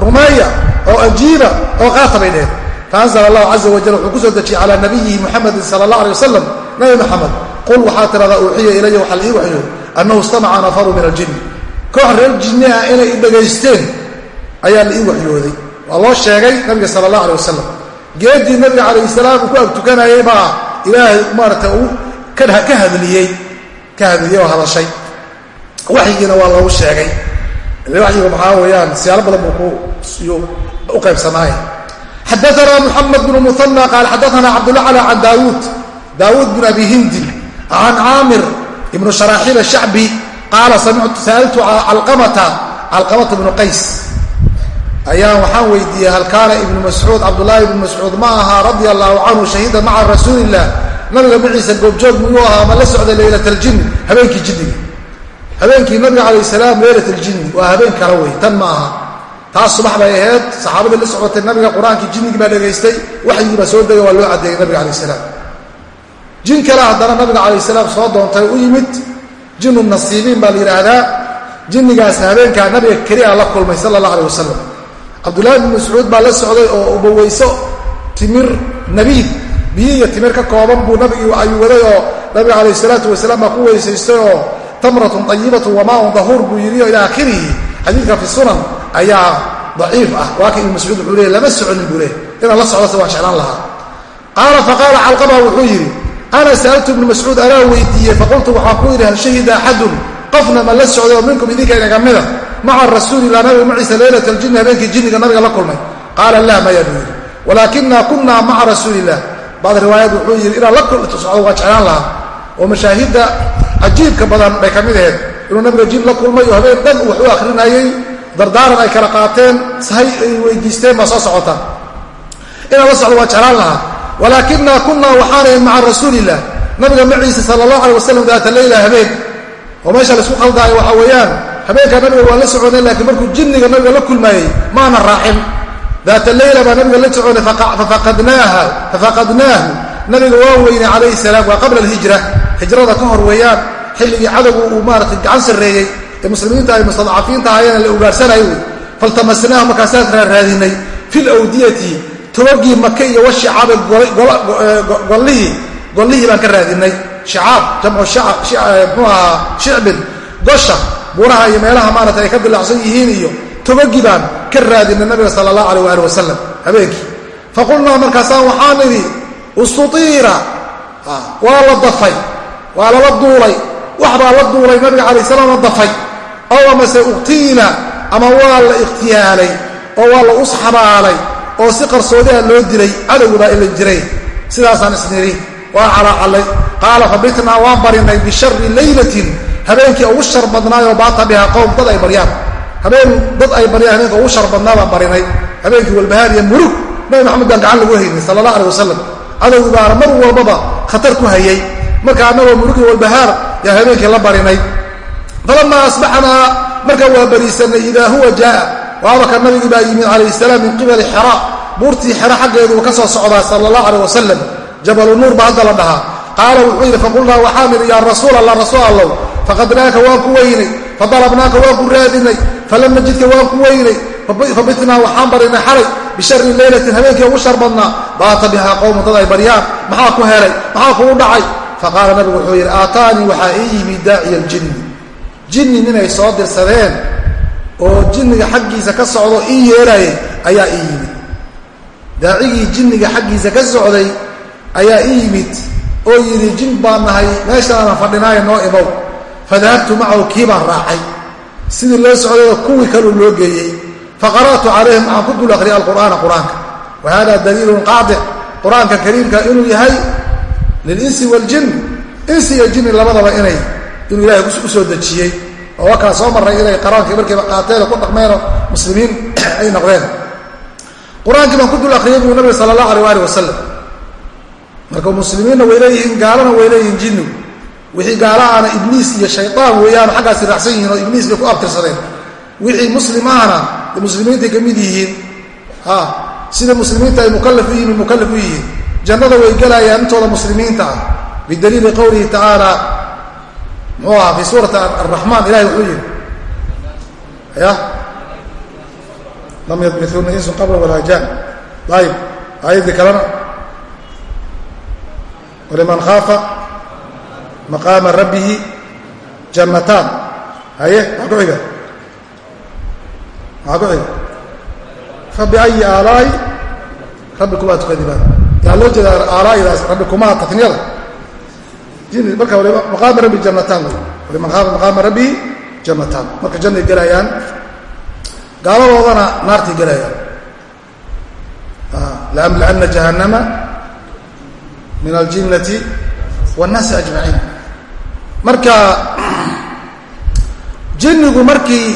rumeeya oo ajiiba oo qaata bay dheheen faanzla allahu caza wajal wuxuu ku soo dejiyey calaa nabiyihi muxamedin sala allah alay wasalam nabi maxamed qul waxaa tidhahdaa uuxiya ilaya waxaa la ii waxyooy annahu istamaca nafaru min aljinni koox reer jinni ah inay i dhagaysteen ayaa la ii waxyooday. Waa loo sheegay nabiga sala allah alay wasalam geedii nabiga calayh salaam uu ku agtukanayay baa ilaahay maarata uu ka hadliyey ka hadliyey oo hadashay waxyigiina waa loogu sheegay. Waxyiga maxaa weeyaan siyaalo badan buu u qaybsamaay xadaana muxamed bnu muana qaal xadaana cabdulacla can daawuud. Daawuud bn abi hindi can caamir ibnu sharaaxiil ashacbi qaala sa'altu calqamata calqamata bnu qays. Ayaan waxaan weydiiyey hal kaana ibnu mascuud cabdulaahi ibnu mascuud ma ahaa radia allahu canhu shahiida maca rasuuli illah nabiga maciisa goobjoog miyuu ahaa ma la socday leylat aljin habeenkii jinniga habeenkii nabiga calayh salaam leylat aljinni waa habeen kale wey tan ma aha. Taas subax bay ahayd saxaabadii la socotay nabiga qur'aankii jinnigii baa dhegaystay waxyigii baa soo degay waa loo caddeeyey nabiga calayh salaam. Jin kale haddana nabiga calayh salaam soo doontay u yimid jinu nasiibiin baa la yidhaahdaa. Jinnigaas habeenkaa nabiga keliya la kulmay sala allah aleh wasalam cabdullaahi bin mascuud baa la socday oo ubaweyso timir nabiid. Biyo iyo timir ka kooban buu nabigi ayuu waday oo nabiga calayh salaatu wasalaam baa ku weysaystay oo tamratun ayibatun wamaaun dahuur buu yidhi o ilaa akhirihi. Xadiidka fi sunan ayaa daciif ah. Waa ka ibnu mascuud wuxuu leey lama soconin buu leey inaan la socdase waan jeclaan lahaa. Qaala faqaala calqaba wuxuu yidhi ana sa'altu ibnu mascuud anaa weydiiyey? Faqultu waxaan ku yidhi hal shahida axadun? Qofna ma la socday oo minkum idinka inaga mida. Maca rasuulilah nabiga maciisa leylat aljinni habeenkii jinniga nabiga la kulmay. Qaala laa maya buu yidhi. Walaakinaa kunaa maca rasuuliillah bacd riwaayad wuxuu yidhi inaan la socdo waan jeclaan lahaa. Oo mashaahidda cajiibka badan bay ka mid ahayd. Inuu nabiga jin la kulmay oo habeen dhan wax u dardaaran ay kala qaateen sahay ay weydiisteen baa soo socota. Inaan la socdo waan jeclaan lahaa walaakinaa kunaa waxaanayn maca rasuuliillah nabiga maciisa sala allahu alay wasalam daata leyla habeen. Oo meesha la isku khaldaayo waxaa weeyaan habeenkaa nabiga waan la soconay laakiin markuu jinniga nabiga la kulmaayey maana raacin daata leyla baa nabiga la soconay fafaqadnaahu. Nabiga waa weynay calayhi salaam waa qabla alhijra hijrada ka hor weeyaan xilligii cadowgu uu maarata gacan sarreeyey ee muslimiinta ay mustadcafiinta ahaayeen la ugaarhsanayo wey faltamasnaahu markaasaad raaraadinay fi lawdiyati togogii maka iyo washicaabay gollihii gollihii baan ka raadinay shicaab jamcu mxuu ahaa shicbin gosha buuraha iyo meelaha maarata ay ka dilacsan yihiin iyo togogii baan ka raadinay nabiga sala allah alayh waali wasalam habeenkii. Faqulnaa markaasaan waxaan idhi ustutiira waa la dafay waa lala duulay. Waxbaa la duulay nabiga calayh salaam la dafay ow amase uqtiila ama waa la ikhtiyaalay oo waa la usxabaalay oo si qarsoodia loo dilay cadowgi baa ila jiray. Sidaasaan isnidhi waa calaacallay qaala fabitnaa waan barinay bishari laylatin. Habeenkii ugu shar badnaayoo baata biha qowm dad ay baryaan. Habeen dad ay baryaan habeenka ugu shar badnaa baan barinay. Habeenkii walbahaar iyo murug nabi maxamed baan gacan lagu haynay sala allah aleh wasalam cadowgii baana mar walbaba khatar ku hayay marka annagoo murug iyo walbahaar yaa habeenkii la barinay. Falamaa asbaxnaa marka waa bariisanay idaa huwa jaaa waabaka nabigii baa yimid calayh salaam min qibali xera buurtii xero xaggeedu ka soo socdaa sala allah aleh wasalam jabalu nuur baa hadda la dhahaa. Qaala wuxuu yidhi faqulnaa waxaan idhi yaa rasuul allah rasuul allow faqadnaaka waan ku weynay fadalabnaaka waan ku raadinay falam najidka waan ku weynay fabitnaa waxaan barinay xalay bishari leylatin habeenkii ugu shar badnaa baata bihaa qowmu dad ay baryaan maxaa ku helay maxaa kugu dhacay faqaala nabigu wuxuu yidhi aataanii waxaa ii yimid daaciya aljinni. Jinni ninay soo dirsadeen oo jinniga xaggiisa ka socdo ii yeerayay ayaa ii yimid. Daacigii jinniga xaggiisa ka socday ayaa ii yimid oo yidhi jin baan nahay meeshan aanan noo imow. Fadahabtu macahu kii baan raacay. Sidii loo socdayoo kuwii kaluu loo geeyey. Faqara'tu calayhim waxaan ku dul akhriyay alqur'aana qur'aanka. Wa hada daliilun qaadic qur'aanka kariimka inuu yahay lilinsi waljin insi iyo jinni labadaba inay inuu ilahay u soo dejiyey oo wakaa soo marray inay qaraankai markiiba qaateeno ku dhaqmeenoo muslimiin ay noqdeen. Qur'aankii baan ku dul akriyay buu nabiga sala allah alay ali wasalam marka muslimiinna way leeyihiin gaalana way leeyihiin jinnigu wixii gaalaana ibliis iyo shayaan weeyaan xaggaasi raacsan yihiin oo ibliis bay ku abtirsadeen. Wixii muslim ahna muslimiintay ka mid sida muslimiinta ay mukalaf u yihiin jannada way gelayaan intooda muslimiinta ah. Bidaliili qowlihi tacaala muxuu ahaa fii suurati araxmaan ilahay wuxuu yihi ya lam yadmithuna insun qabla walaa jan ayib aayaddii kalena waliman khaafa maqaama rabbihi jannataan. Haye maxaa ku xiga maxaa fabiayi aalaa'i rabbikumaa tukadibaan yaa loo jeedaa aalaa'idaas rabbikumaa tatniyada jini marka maqaama rabbi jannataan maqaama rabbihi jannataan marka jannay gelayaan gaaladoodana naartay gelayaan laamlianna jahannama min aljinnati waannaasi ajmaciin marka jinnigu markii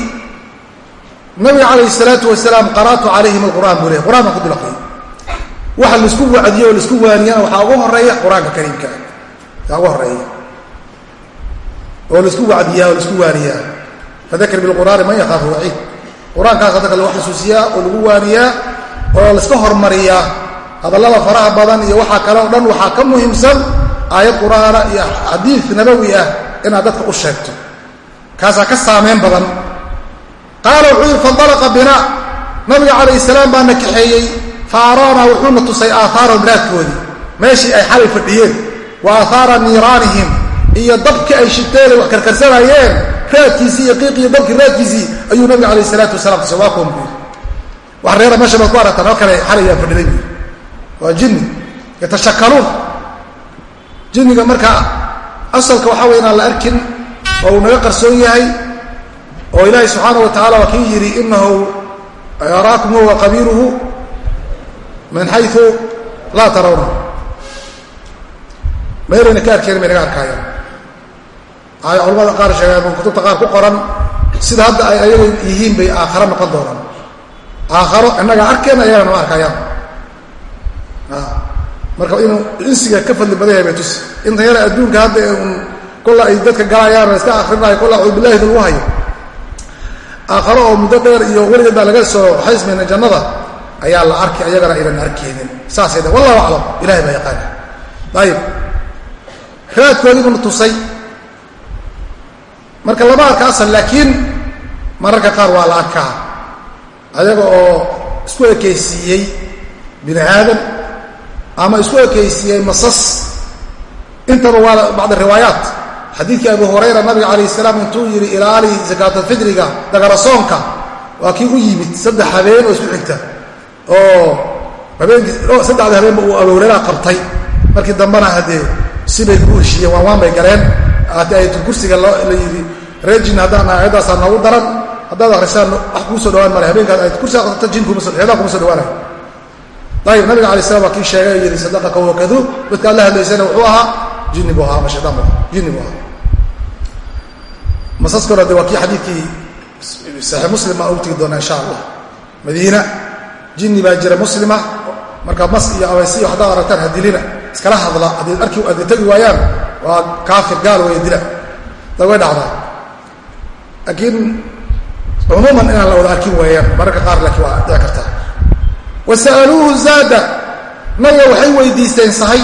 nabiga calayh salaatu wasalaam qara'tu calayhim alqur'an buu ley qur'an baan ku dul aqriyay waxa la isku wacdiyo oo la isku waaniyana waxaa ugu horreeya qur'aanka kariimka. Yaa ugu horreeya oo la isku wacdiyaa oo la isku waaniyaa fadakir bilqur'aani man yakhaafu waciid. Qur'aankaasa dadka lagu xusuusiyaa oo lagu waaniyaa oo laiska hormariyaa hadallada faraha badan iyo waxaa kale o dhan waxaa ka muhiimsan aayad qur'aana iyo xadiid nabawi ah inaad dadka u sheegto. Kaasaa ka saamayn badan. Qaala wuxuu yidhi fandalaqa bina nabiga calayh salaam baana kaxeeyey fa araanaa wuxuuna tusay aaaarahum raadkoodii meeshii ay xalay fadhiyeen wa aahaara niiraanihim iyo dabki ay shiteenay wax karkarsanaayeen raadkiisii iyo qiiqiyo dabkii raadkiisii ayuu nabiga calayh salaatu wasalaam tusay waa kuwan buu yidhi wax reera meesha baad ku aragtaan halkan ay xalay yaa fadhiday waa jinni yatashakaluun jinniga marka asalka waxaa way inaan la arkin oo uu naga qarsoon yahay oo ilaahay subxaana wa tacala waa kii yidhi inahu yaraakum huwa qabiiluhu min xayu laa tarawna. Meelayna ka arkeen bay naga arkaayaan. Ay culamada qaar sheegeen kutubta qaar ku qoran sida hadda ay ayaga yihiin bay aakharo noqon doonaan. Aakharo innaga arkeen ayagana nama arkayaan marka inuu insiga ka fadli badan yahay bay tusi. Inta yara adduunka hadda un kolla ay dadka galayaan oo iska akrinayo kolla acuud billahi lagu hayo. Aakharo oo muddo dheer iyo weligeed baa laga soo xaysmayna jannada ayaa la arki ayagana aynan arkeenin saasay dhe wallahu aclam ilahay baa yaqaana ayib raadkoodiibuna tusay. Marka lama arka asal laakiin mararka qaar waa la arkaa. Ayaga oo isku ekaysiiyey bini aadam ama isku ekaysiiyey masas intaba waa bacd riwaayaat. Xadiidkii abu hurayra nabiga calayh salaam intuu yidhi ilaali zakaatulfidriga dagarasoonka waa kii u yimid saddex habeen oo isku xigta oo habeenkii saddexda habeenba uu hurayra qabtay. Markii dambena haddee sibay ku heshiiyeen waan waan bay galeen haddii ayatul kursiga la yidhi rejin haddaan aayadaasaa noogu daran haddaad akrisaan wax kuu soo dhawaan male habeenkaad ayatul kursiga aqrata jin kumaheedaa kuma soo dhawaanay. Ayib nabiga alay slam waa kii sheegay o yidhi sadaqaka wa kaduub dadkaad la hadlaysana wuxuu ahaa jinni buu ahaa ama shaytaan bu jinni buu ahaa. Masaskona de waa kii xadiidkii saxiix muslim baan ugu tegi doonaa insha allah. Madiina jinni baa jira muslima. Marka mas iyo abaysi iyo haddaad aragtaan hadilina iskala hadla hadday arki hadday tegi waayaan waa kaafir gaal way dila. Way dhacdaa laakiin cumuuman inaan la wada arkin waayaan mararka qaar laakiin waa dhici kartaa wasa'aluuhu zaada. Nabiga waxay weydiisteen sahay.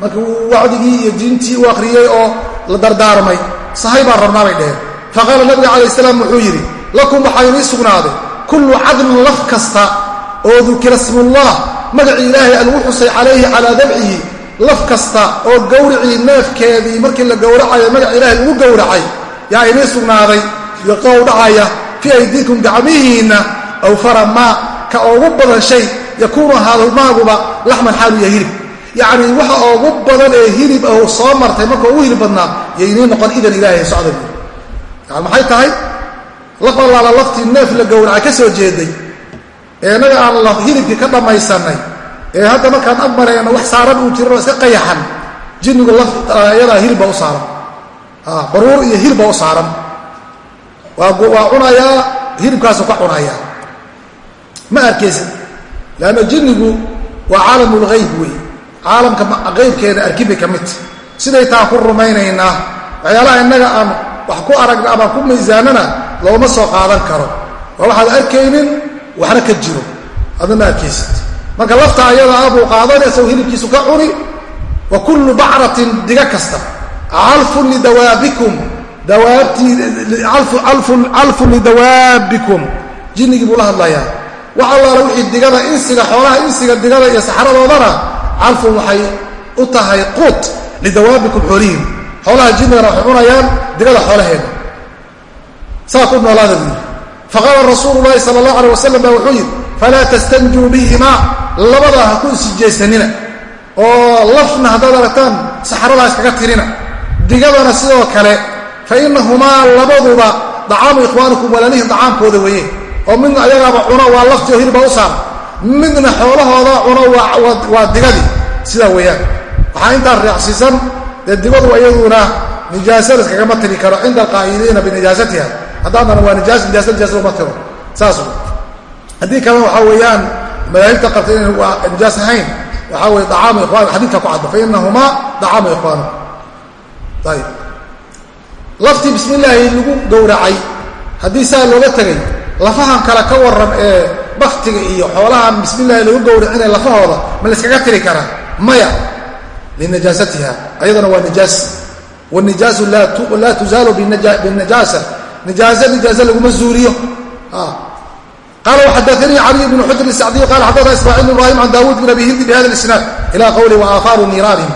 Markii uu wacdigii iyo diintii u akhriyey oo la dardaarmay sahay baan rabnaa bay dheheen faqaala nabiga calayh salaam wuxuu yidhi lakum waxaa inii sugnaaday kullu cadlin laf kasta oo dukira smullah magacii ilaahay lagu xusay calayhi calaa dabcihi laf kasta oo gawricii neefkeedii markii la gowracayo magac ilaahay lagu gowracay yaa inii sugnaaday yoqow dhacaya fii aydiikum gacmihiinna awfara maa ka ugu badan shay yakuunu haadalmaaguba laxman xaalu ya hilib. Yacnii waxa ugu badan ee hilib ah soo martay marka ugu hilib badnaa yaynii noqon idan ilaahay socda maxay tahay? Laf allaala laftii neef la gowracay ka soo jeeday ee innaga aan hilibkii ka dhammaysanay ee hadda markaan ag wax saaran uu jiran oo iska qayaxan jinnigu layadaa hilibba u saaran. Baruur iyo hilibba u saaran. Waa cunayaa hilibkaasu ka cunayaa ma arkaysid? Leanna jinnigu waa caalamulghayb wey caalamka qaybkeeda arkibay ka midta siday taa ku rumaynaynaa waxyaalaha innaga aan wax ku aragna ama ku miisaanana looma soo qaadan karo. Waa waxaad arkaynin waxna ka jiro adna arkaysid marka lafta ayada ah buu qaadanaysa hilibkiisu ka cuni wa kullu bacratin diga kasta. Calfun lidawaabikum calfun lidawaabikum jinnigii buu la hadlayaa. Wax allaala wixii digada insiga xoolaha insiga digada iyo saxaradoodana calfun waxay u tahay quut lidawaabikum xoolihim. Xoolaha jinnigana waxay cunayaan digada xoolaheeda saa ku noolaada buu yidhi faqaala rasuulu llahi sala allahu alay wasalam baa wuxuu yidhi falaa tastanjuu bihimaa labadaa ha ku isijaysanina oo lafna haddaad aragtaan saxaradaa iskaga tirina. Digadana sidoo kale fa inahumaa labaduba dacaamu ikhwaanikum walaalihin dacaamkooda weeye. Oo midna ayagaaba cuno waa lafti oo hilibaa u saar midna xoolahooda cuno waa digadii sidaa weeyaan. Waxaa intaa reecsiisan dee digadu iyaduna nijaasada iskagama tiri karo cinda alqaa'idiina binijaasatiha haddaadana waa nijaas nijaasa nijaasa uma tiro saas haddii kalena waxaa weeyaan madaahibta qabta inay nijaas ahayn waxaa weye acaamu ikhwan xadiidka ku cadda fainahumaa dacaamu ikhwaanikum ayib laftii bismi illaahi lagu gowracay haddii saa looga tegay lafahan kale ka waran ee baktiga iyo xoolahan bismi illahi lagu gowracinay lafahooda ma layskaga tiri karaa? Maya. Linajaasatiha ayadana waa nijaas wاnijaasu laa tuzaalu binajaasa nijaase nijaase laguma zuuriyo qala xadaanii caliy bn xujr sacdiy qala xadana ismaaciil bn ibrahim can daawuud bin abi hindi bihada isnaad ila qowli waaaaaru niiraanihim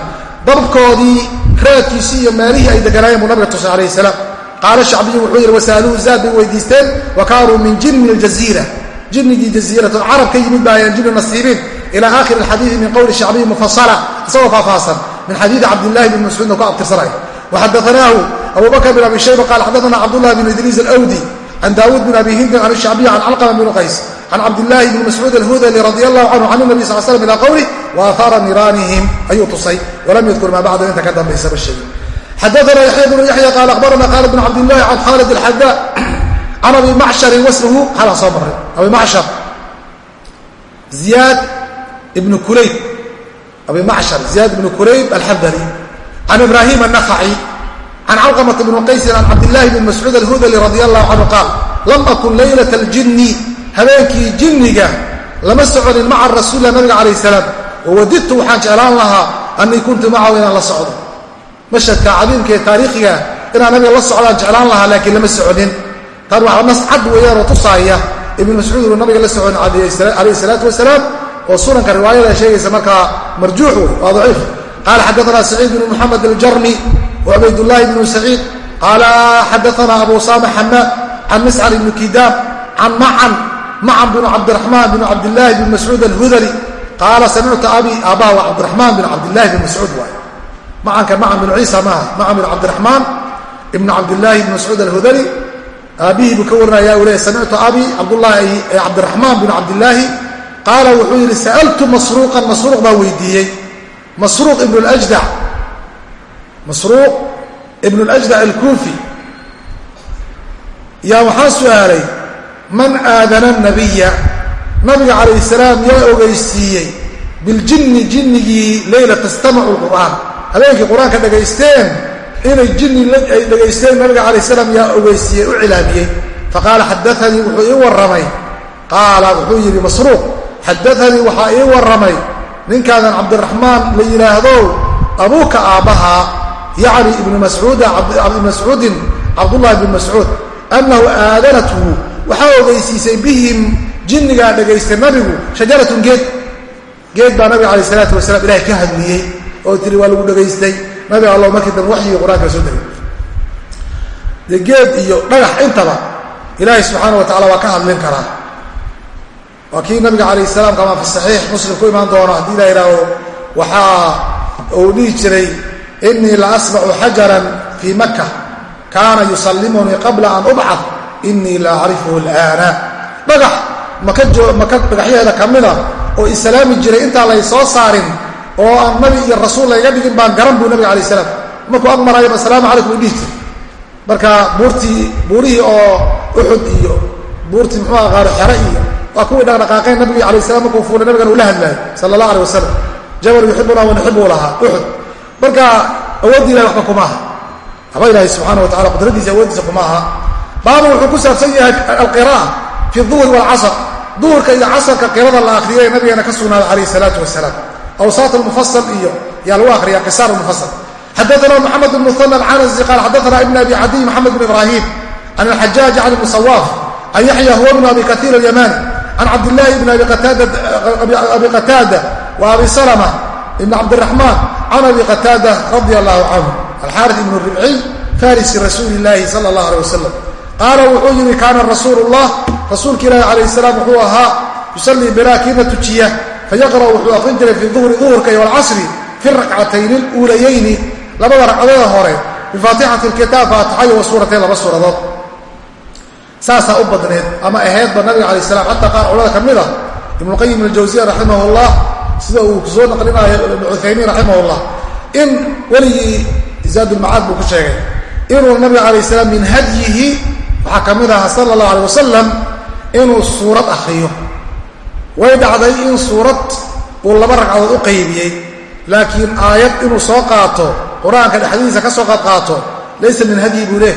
dabkoodii raadkiisii iyo meelihii ay deganaayeen buu nabiga tusay alayh salaam qaala shacbiyu wuxuu yidhi wasaaluhu zaad bay weydiisteen wa kaanuu min jinni aljaziira jinnigii jaziiratu carab ka yimid baayaan jinni nasiibiin ila aakhiri alxadiidi min qowli shacbiyi mufasala isagoo faahfaahsan min xadiidi cabdillahi bn mascuudna ku abtirsanay waxadaanaahu abu bakr bin abi shayba qaala xadaana cabdullahi bn idriis alwdi can daawuud bin abi hindin can shacbiy can calqama bn qays can cabdillaahi bni mascuud alhudali radi allahu canhu can nabi sal slam ila qowlih wa ahaara niiraanihim ayuu tusay walam yadkur maa bacdu inta ka dambaysaba sheegin xadaana yaxya bnu yaxya qaala akhbarana khaalid bn cabdillahi can khaalid alxada can abi macsharin wasmuhu xalaan soo maray abi macshar ziyaad ibnu kulayb abi macshar ziyaad ibnu kulayb alxandali can ibraahim annakhaci can calqamata bni qaysin can cabdillahi bni mascuud alhudali radi allahu canhu qaal lam akun laylata aljinni habeenkii jinniga lama soconin maca rasuulilah nabiga calayh salaam wawadidtu waxaan jeclaan lahaa annii kuntu macahu inaan la socdo mashadka cadiimka ee taariikhiga inaan nabiga la socdaan jeclaan lahaa laakiin lama soconin tan waxaa nas cad weeyaanoo tusaaya ibnu mascuud uu nabiga la socon calayhi salaatu wasalaam oo sunanka riwaayada sheegaysa markaa marjuux wey waa daciif qaala xadaana saciid bnu muxamed aljarmi wacubaydullaahi bnu saciid qaala xadaana abu saama xamaad can miscar ibni kidaam can macan macan bnu cabdiraxmaan bn cabdillaahi bn mascuud alhudali qaala samictu abi aabbaha waa cabdiraxmaan bin cabdillahi bn mascuud waay macanka macan binu ciisa maaha macan bn cabdiraxmaan ibn cabdillaahi bn mascuud alhudali aabbihii buu ka warinaya uu leey samictu abi cabdullaahi cabdiraxmaan bin cabdillaahi qaala wuxuu yidhi sa'altu masruuqan masruuq baa weydiiyey. Masruuq ibn ljdac masruuq ibn اljdac alkuufi. Yaa waxaan su'aalay man aadana nabiya nabiga calayh salaam yaa ogeysiiyey biljinni jinnigii leylata istamacu lqur'aan habeenkii qur'aanka dhagaysteen inay jinni ay dhagaysteen nabiga calayh salaam yaa ogeysiiyey u cilaamiyey faqaala xadaanii wuxuu ii warramay. Qaala wuxuu yidhi masruuq xadaanii waxaa ii warramay. Ninkaadan cabdiraxmaan la yidhaahdo abuuka aabbahaa yacni ibnu mascuuda ibni mascuudin cabdullahi bn mascuud annahu aadanathu waxaa ogeysiisay bihim jinnigaa dhagaystay nabigu shajaratun geed geed baa nabiga calayh isalaatu wasalaam ilahay ka hadliyey oo tiri waa lagu dhagaystay nabi allow markii dambe waxyigii qur'aanka soo degay dee geed iyo dhagax intaba ilaahay subxaana wa tacala waa ka hadlin karaa waa kii nabiga calayh salaam kamaa fi saxiix muslim ku imaan doono haddii la yidhaahdo waxaa uu dhihi inii la asmacu xajaran fii maka kaana yusallimunii qabla an ubcad inii la acrifuhu alaana dhagax maka dhagaxyaheeda ka mida oo islaami jiray intaa lay soo saarin oo aan nabi iyo rasuul layga dhigin baan garan buu nabiga alay salaam markuu ag maraayo asalaamu calaykum dhihi jir marka buurtii buurihii oo uxud iyo buurtii muxuuha qaari xere iyo waa kuwii dhaqdhaqaaqeen nabigii alay salam markuu fuulay nabigan uu la hadlaayay sala allah alay wasalam jabal yuxibuna wanuxibu lahaa uxud marka awooddi ilahay waxba kuma aha. Aba ilaahay subxaana wa tacala qudradiisa awooddiisa kuma aha. Baabu wuxuu ku saabsan yahay alqira'a fi duhri waalcasr duhurka iyo casarka qirada la akriyo ee nabigeena ka sugnaaday calayh salaatu wasalaam awsaat almufasal iyo yaa lagu akriya qisaar mufasal xadaana maxamed bn muhana alcanasi qaal xadaana ibn abi cadiy maxamed bn ibrahim can alxajaaji can musawaaf can yaxya huwa bn abi kaiir alyamani can cabdillaahi bn abi qataada wa abi salma ibn cabdiraxmaan can abi qataada radia allahu canhu alxaari ibn ribciy farisi rasuuli illaahi sala allah aleh wasalam qaala wuxuu yidhi kaana rasuulu llah rasuulka ilaahi calayh salaam wuxuu ahaa yusallii bilaa kiina tujiya fayaqra' wuxuu aqrin jiray fi duhri duhurka iyo alcasri fi rakcatayni aluulayayni labada ragcadoeda hore bifaatixati lkitaab faatixayo wa suuratayn laba suuradood saasaa u badneed ama ahaydba nabiga calayh salam xataa qaar culamada ka mid a ibnuqayim aljawsiya raximah llah sida uu ku soo naqlinayo ibnu cuthaymiin raximah llah in weligii zaadulmacaad buu ku sheegay inuu nabiga calayh salaam min hadyihi waxaa ka mid aha sala allahu alay inuu suurad akhriyo. Way dhacday in suurad uu laba ragcadood u qaybiyey laakiin aayad inuu soo qaato qur'aanka dhexdiisa ka soo qaadqaato laysa min hadyi buu leeh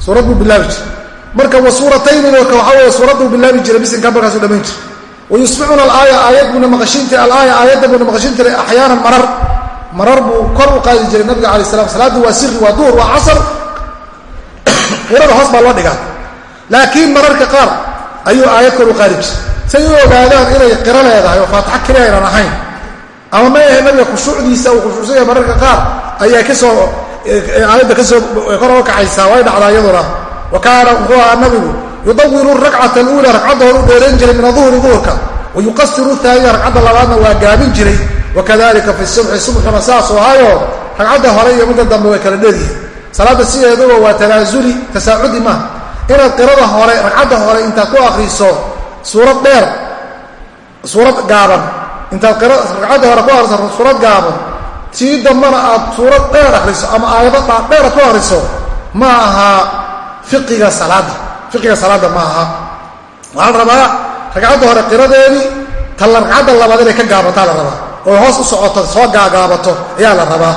suurad buu bilaabi jiray. Marka wa suuratayni marka waxaa weeye suuradduu bilaabi jiray bisinka markaasuu dhamayn jiray wayusmicuna alaaya aayad buuna maqashin jiray alaaya aayadda buuna maqashin jiray axyaanan marar marar buu kor u qaadi jiray nabiga alay slam salaaddu waa siri waa duhur waa casar qirada hoos baa loo dhigaa laakiin mararka qaar ayuu aayad kor u qaadi jiray say u ogaadaan inay qiro leedahay oo faatixo keliya aynan ahayn ama ma ahe nabiga khushuucdiisa uu khushuucsan yahay mararka qaar ayaa ka soo aayadda ka soo yudawilu rakcata aluula ragcadda hor u dheerayn jiray min aduhri duhurka wa yuqasiru haaniya ragcadda labaadna waa gaabin jiray wakadalika fi subxi subxuna saasuu ahayo ragcadda hore iyo midda dambe way kala dheeryihin salaadda sideeduba waa tanaasuli tasaacudi maaha inaad qirada hore ragcadda hore intaad ku akriso suurad dheer suurad gaaban intaad ragcadda hore ku akriso suurad gaaban tii dambana aad suurad dheer akriso ama aayado dheer aad ku akriso ma aha fiqiga salaadda fiqiga salaadda ma aha waxaa la rabaa ragcadda hore qiradeedii talla ragcadda labaad inay ka gaabantaa la rabaa. Oo hoos u socoto soo gaagaabato ayaa la rabaa.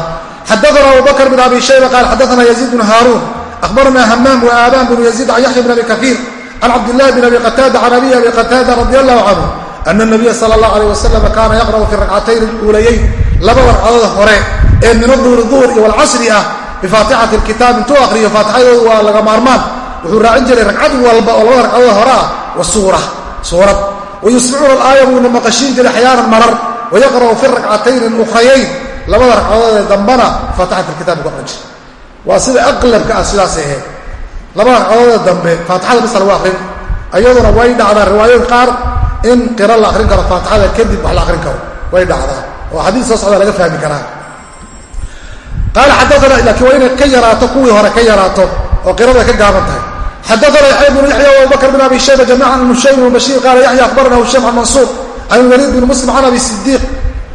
Xadaana abubakr bn abi shayba qaal xadaana yaziid bn haaruun ahbarana hamaam wa aabaan bnu yaziid can yaxya bn abi kaiir can cabdillahi bn abi qataada can abi abi qataada radi allahu canhu ana nabiya sala allah alayh wasalam kaana yaqra'u fi rakcatayn aluulayayn laba ragcadood hore ee min aduhri duhur iyo walcasri ah bifaatixati lkitaab intuu akriyo faatixadoodu waa laga maarmaan wuxuu raacin jiray ragcad walba oo labada ragcadood hore ah wa suura suurad. Wayusmicuuna alaaya buuna maqashiin jiray axyaanan marar. Wayaqra'u fi rakcatayn alukhrayayn labada ragcadood ee dambana faatixat lkitaab ku aqrin jiray. Waa sida aqlabka ah sidaas ahayd. Labada ragcadoodee dambe faatixada bis lagu akrin ayaduna way dhacdaa riwaayad qaar in qiro la akrin karo faatixada kadib wax la akrin karo way dhacdaa. Oo xadiis soo socda laga fahmi karaa. Qaala xadaana laakiin waa inay ka yaraato kuwii hore ka yaraato oo qirada ka gaaban tahay xadaana yaxya bnu yaxya abubakr bn abi shayba jamiican an hushaym bn bashiir qaala yaxya akhbarana hushaym can mansuur can waliid bn muslim can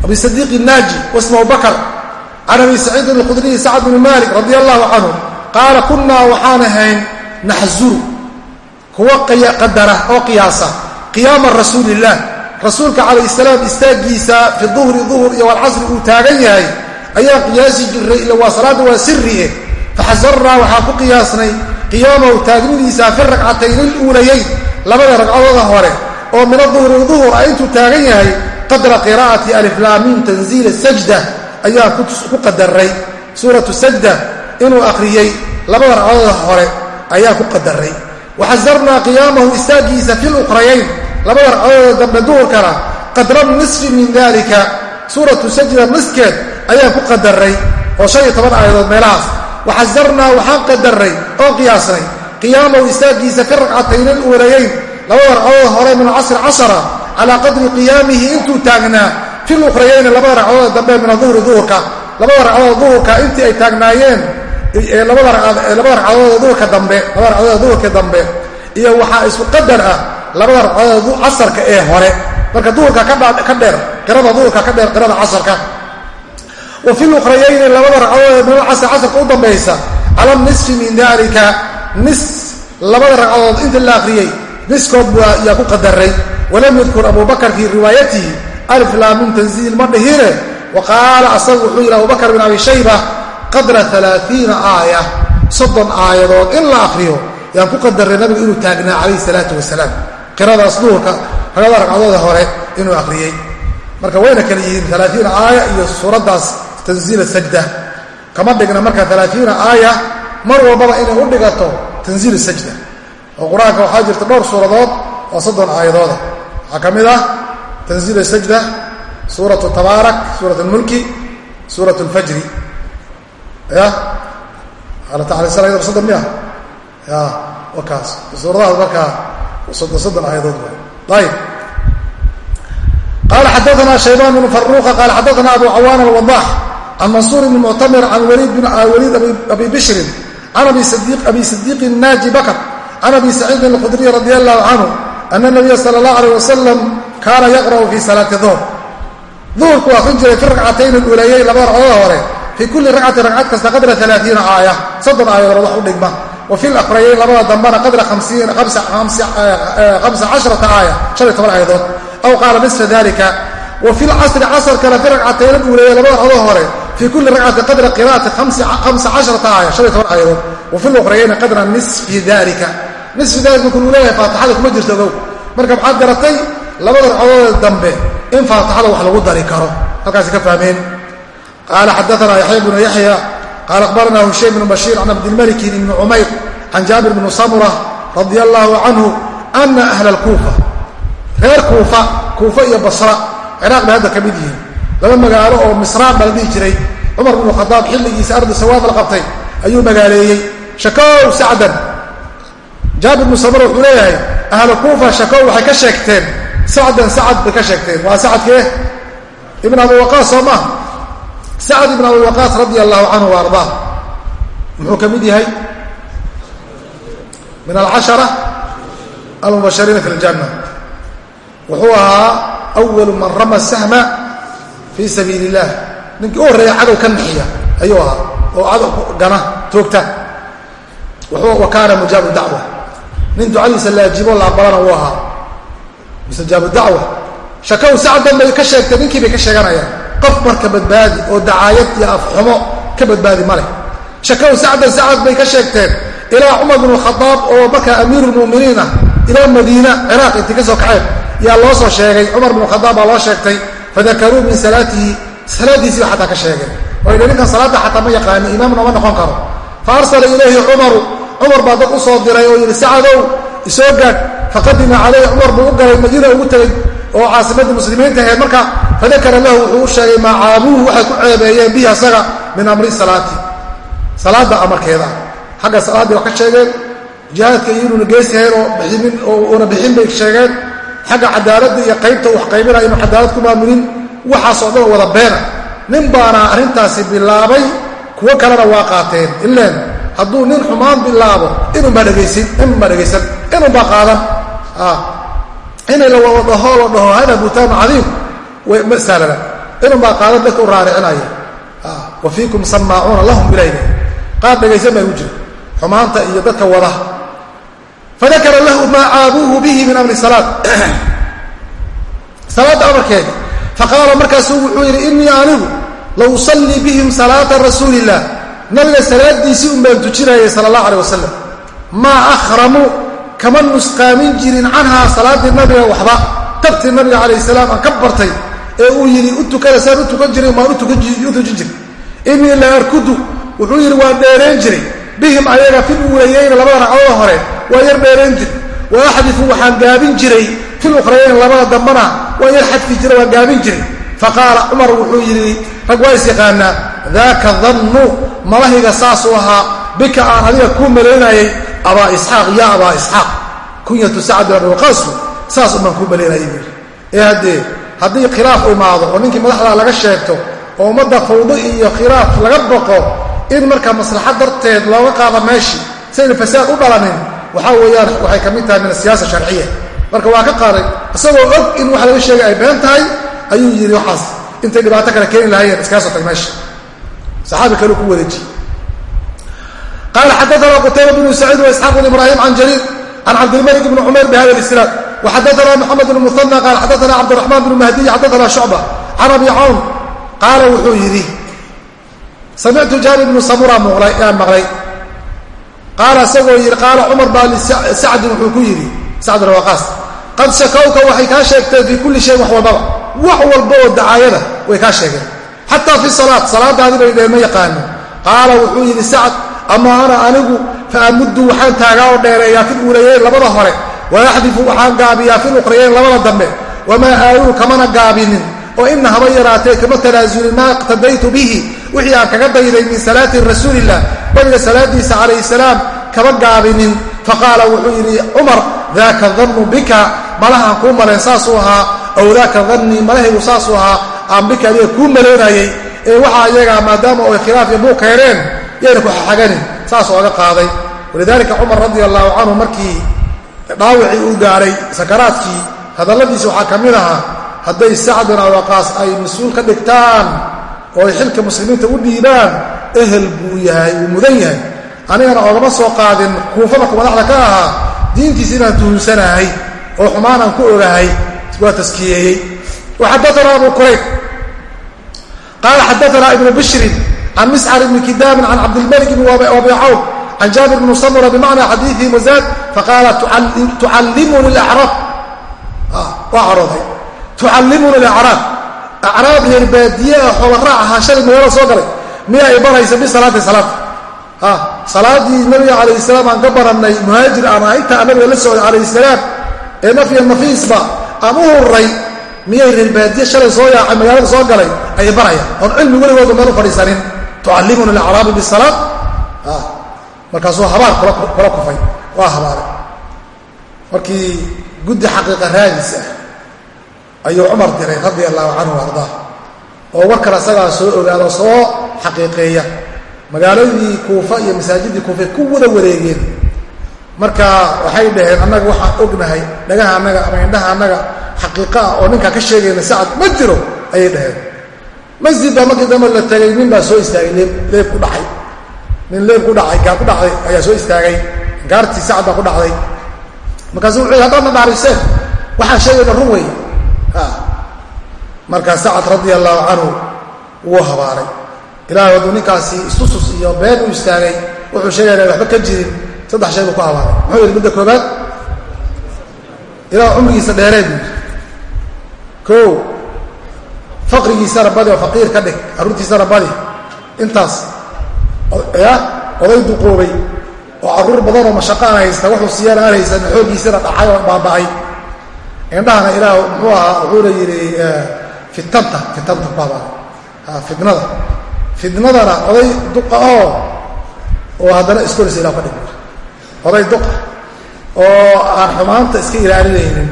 abi sadiiq naaji wasma abubakr can abi saciidin alkhudriyi sacd bni malik radi allahu canhu qaala kunaa waxaan ahayn naxzuru kuwa qadara oo qiyaasa qiyaama rasuuliillah rasuulka calayh salaam istaagiisa fi duhri duhur iyo walcasri uu taagan yahay ayaan qiyaasi jiray ila waa salaadda waa siri eh faxasarnaa waxaan ku qiyaasnay qiyaamahu taagnidiisa fi rakcatayn iluulayayn labada ragcadooda hore oo min aduhri duhur ah intuu taagan yahay qadra qiraa'ati aliflaamiin tanziila sajda ayaan ku qadaray. Suuratu sajda inuu akhriyey labada ragcadooda hore ayaan ku qadaray. Waxasarnaa qiyaamahu istaagiisa fi lukhrayayn labada ragcadooda dambe duhurkana qadra nisfi min dalika suuratu sajda niskeed ayaan ku qadaray oo shan iyo toban aayadood meelahaas waxasarnaa waxaan qadaray oo qiyaasnay qiyaamahu istaagiisa fi rakcatayn aluulayayn labada ragcadooda hore min casri cashara calaa qadri qiyaamihi intuu taagnaa. Fi lukrayayni labada ragcadooda dambe min aduhri duhurka. Labada ragcadooda duhurka intii ay taagnaayeen labada ragcadooda duhurka dambe labada ragcadooda duhurka dambe. Iyo waxaa isku qadar ah labada ragcadooda casarka ee hore. Marka duhurka ka dheer qirada duhurka ka dheer qirada casarka wa fi luqrayayni labada ragcadood min alcasr casarka u dambaysa cala nisfi min dalika nis labada ragcadood inta la akhriyey niskood yaa ku qadaray. Walam yadkur abu bakr fii riwaayatihi alif laamin tanziil ma dhihine. Wa qaala asagu wuxuu yidhi abubakr bin abi shayba qadra alaaiina aaya soddon aayadood in la akriyo yaan ku qadaray nabigu inuu taagnaa calayhi salaatu wasalaam qiradaas duhurka ragada ragcadooda hore inuu akhriyey marka wayna kala yihiin alaaiina aaya iyo suuraddaas tanziila sajda. Kama dhigna marka alaaiina aaya mar walbaba inay u dhigato tanziil sajda. Oo qur'aanka waxaa jirta dhowr suuradood oo soddon aayadooda. Waxaa ka mid ah tanziil sajda suurat tabaarak suurat lmulki suurat lfajri ya? Soddon miya? Ya wakaas. Suuradahaas markaa soddon aayadood ayib qala xadaana shaybaan bn faruqa qala xadaana abu cawaan alwadax can mansuur bn muctamir can waliid abi bishrin can abi sidiiqi naaji bakr can abi saciidin alkhudriy radi allahu canhu ana nabiya sala allah alayh wasalam kaana yaqra'u fi salaati duhr duhurku akrin jiray fi ragcatayn ulayey laba ragcadada hore fii kulli ragcatin ragcad kasta qadra alaaiina aaya soddon aayadood wax u dhigma wa fi lafrayeyn labada dambana qadra hamsa casharata aaya shan iyo toban aayadood aw qaala nisfa dalika wa fi lcasri casarkana fi ragcatayna uleeyey labada ragcadoo hore fii kulli ragcatin qadra qiraati aaya aayadood wa fi luqrayeyna qadra nisfi dalika nisfi dalika markuu uu leeyahay faatixada kuma jirto ogow marka maxaad garatay labada ragcadood dambe in faatixada wax lagu dari karo halkaasi ka fahmeen qaala xadaana yaxya bnu yaxya qaala akhbarana hushaym bnu bashiir can cabdilmalikin ibni cumayr can jaabir bni samura radia allaahu canhu ana ahla alkuufa reer kuufa kuufa iyo basra ciraaq bay hadda ka mid yihiin laba magaalo oo misraan baa la dhihi jiray. Cumar bnu khadaab xilligiisa ardi sawaad la qabtay ayuu magaaleeyey. Shakow sacdan. Jaabir bnu samura wuxuu leeyahay ahla kuufa shakow waxay ka sheegteen sacdan sacad bay ka sheegteen. Waa sacadkee ibn abi waqaas soo maaha sacad ibn abi waqaas radia allahu canhu wa ardaa ka mid yahay? Min alcashara almubashariina fi ljanna wuxuu ahaa awalu man rama sahma fii sabiili illah ninkii u horreeya cadow ka naxiya ayuu ahaa oo cadow gana toogta. Wa kaana mujaabu dacwa. Nin ducadiisa laajibo la aqbalana uu ahaa mustajaabu dacwa. Shakow sacdan bay ka sheegtay ninkii bay ka sheeganayaan. Qof marka badbaadi oo dacaayad iyo afxumo ka badbaadi ma leh. Shakow sacdan sacad bay ka sheegteen. Ilaa cumar bnu khadaab oo markaa amiirulmuminiin ah ilaa madiina ciraaq intii ka soo kaceen yaa loo soo sheegay. Cumar bnu khadaab baa loo sheegtay fadakaruu min salaatihi salaadiisiiba xataa ka sheegeen oo yidhi ninkan salaadda xataa ma yaqaano imaamna ma noqon karo. Fa arsala ilayhi cumaru cumar baa dad u soo diray oo yidhi sacadow isoo gaadh. Faqadima caleyhi cumar buu u galay madiina ugu tegey oo caasimadii muslimiinta ahayd. Marka fadakara lahu wuxuu u sheegay maa caabuuhu waxay ku ceebeeyeen bihi asaga min amri salaati. Salaadda amarkeeda xagga salaaddii wax ka sheegeen jihaadka iyo inuuna geesihayn oo bixinin oo una bixin bay sheegeen xagga cadaaladda iyo qaybta wax qaybinaya inuu cadaalad ku maamulin waxaasoo dhan wada beena. Nin baana arrintaasi bilaabay kuwo kalena waa qaateen. Ileen hadduu nin xumaan bilaabo inunbaa dhegaysin inunbaa dhegaysan inunbaa qaadan. Inay la wada dhaho la dhaho hada butaan cadiim. Ma sahlana inunbaa qaadan dadka u raaricinaya wa fiikum samaacuuna lahum bilayli. Qaar dhegaysan baa igu jira. Xumaanta iyo dadka wada fadakara lahu maa caabuuhu bihi min amri salaad salaadda amarkeeda faqaala markaasuu wuxuu yidhi inii anigu la usallii bihim salaata rasuuli illah nabiga salaadiisii un baan tujinayay sala allah aleh wasalam maa akhramu kama nusqaamin jirin canhaa salaaddii nabiga waxba tabtii nabiga calayh salaam aan ka bartay ee uu yidhi u tukana saan u tukan jirin waan u tujin jir inii la arkudu wuxuu yidhi waan dheereen jiray bihim ayaga fil ulayeyna labada ragcadooda hore waa yar dheereen jir. Wa axdifu waxaan gaabin jiray fil ukhrayeyn labada dambana waan yar xadfi jiray waan gaabin jiray. Faqaala cumar wuxuu yidhi rag waa is yaqaanaa daaka dannu malahiga saasuu ahaa bika aan adiga kuu malaynayay abaa isxaaq yaa abaa isxaaq kunyatu sacad bin abi waqaasu saas umaan kuu malaynayay buuri ee haddee haddii khilaaf imaado oo ninkii madaxda laga sheegto oo ummadda fawdo iyo khilaaf laga boqo in marka maslaxad darteed looga qaado meeshii sayna fasaad u dhalanin waxaa weeyaan waxay ka mid tahay min asiyaasa sharciya. Marka waa ka qaaday isagoo og in waxa laga sheegay ay been tahay ayuu yidhi waxaas intay dhibaato kale keeni lahaayeen iskaga soo tag meesha. Saxaabi kale ku wareejiye qaala xadaana qutayba bnu saciid waisxaaq bn ibraahim can jariir can cabdilmalik bni cumayr bihada isnaad waxadaana moxamed bn muana qaala xadaana cabdiraxmaan bnu mahdiy xadaana shucba can abi cawn qaala wuxuu yidhi samictu jaabir bnu samura maqlay qaala isagoo yidhi qaala cumar baa lisacdin wuxuu ku yidhi sacd bin waqaas qad shakawka waxay kaa sheegteen fii kulli shayin wax walbaba wax walba oo dacaayada way kaa sheegeen. Xataa fi salaat salaadaadii bay dheen ma yaqaano qaala wuxuu yidhi sacd ama ana anigu fa amuddu waxaan taagaa oo dheereeyaa fi uulayeyn labada hore wayaxdifu waxaan gaabiyaa fi ukhrayeyn labada dambe wamaa aawulu kamana gaabinin oo ina haba yaraatee kama tanaasulin maa iqtadaytu bihi wixii aan kaga dayday min salaati rasuulilah nabiga salaadiisa calayhi salaam kama gaabinin. Faqaala wuxuu yidhi cumar daaka dannu bika? Malahaan kuu malayn saasuu ahaa. Aw daaka dannii malahaygu saasuu ahaa. Aan bika adiga kuu maloonayay ee waxaa iyagaa maadaama oy khilaaf iyo buuq keeneen yayna ku xaxaganin. Saas ooga qaaday. Walidaalika cumar radia allahu canhu markii dhaawicii uu gaadhay sakaraadkii hadalladiisa waxaa ka mid ahaa hadday sacd bin awaqaas ay mas'uul ka dhigtaan oo ay xilka muslimiinta u dhiibaan ehel buu yahay uu mudan yahay. Anigana oogama soo qaadin kuufada ku madaxda ka ahaa diintiisa inaan tuhunsanahay oo xumaanaan ku ogahay waa taskiyeeyey. Waxadaana abu kurayb. Qaala xadaana ibnu bishrin can miscar ibni kidaamin can cabdilmalik bn abi cawd can jaabir bni samura bimacna xadiiihi wazaad faqaala tucallimuni acraab waa carooday. Tucallimuni acraab acraab reer baadiye ah xoolaraac ahaa shalay magaalada soo galay. Miya ay baraysa bisalaati salaata salaadii nabiga calayh salaam aan ka barannay muhaajir aan intaa nabiga la socday calayh salaam ee nafya nafiisba aan u hurray miyay reer baadiye shalay soo yaacay magaalada soo galay? Ayay barayaan. Oon cilmi weligooda meel u fadhiisanin. Tucallimuna alacraabu bisalaat markaasuu habaar kula kufay. Waa habaaray. Markii guddi xaqiiqa raadis ah ayuu cumar diray radia allahu canhu ardaa oo warkan asagaa soo ogaado soo xaqiiqeeya. Magaaladii kuufa iyo masaajidii kuufay ku wada wareegeen. Marka waxay dhaheen annaga waxaan ognahay dhagaha annaga ama indhaha annaga xaqiiqa ah oo ninkaa ka sheegayna sacad ma jiro ayay dhaheen. Masjid baa markii dambe la tagay nin baa soo istaagay leeb leeb ku dhacay. Nin leeb ku dhacay gaar ku dhacday ayaa soo istaagay. Gaartii sacad baa ku dhacday. Markaasu wuxuu haddaad na dhaariseen waxaan sheegayna run wey markaa sacad radia allahu canhu wuu habaaray. Ilahay hadduu ninkaasi istusus iyo been u istaagay. Wuxuu sheegaya waxba ka jirin. Saddex shay buu ku habaaray. Muxuu yidhi midda koobaad ilaah cumrigiisa dheeree buu yidhi. Koo faqrigiisana badi oo faqiir ka dhig. Carruurtiisana badi. Intaas ya oday duqoobay. Oo carruur badan oo mashaqo aan haysta wuxuu siiyana aan haysan xooggiisana dhacay oo baaba'ay indhahana ilaah muxuu ahaa wuxuuna yidhi fitanta fitanta baaba fidnada fidnadana oday duqa oo oo haddana iskoraysa ilah ka dhig oday duqa oo aan xumaanta iska ilaalinaynin.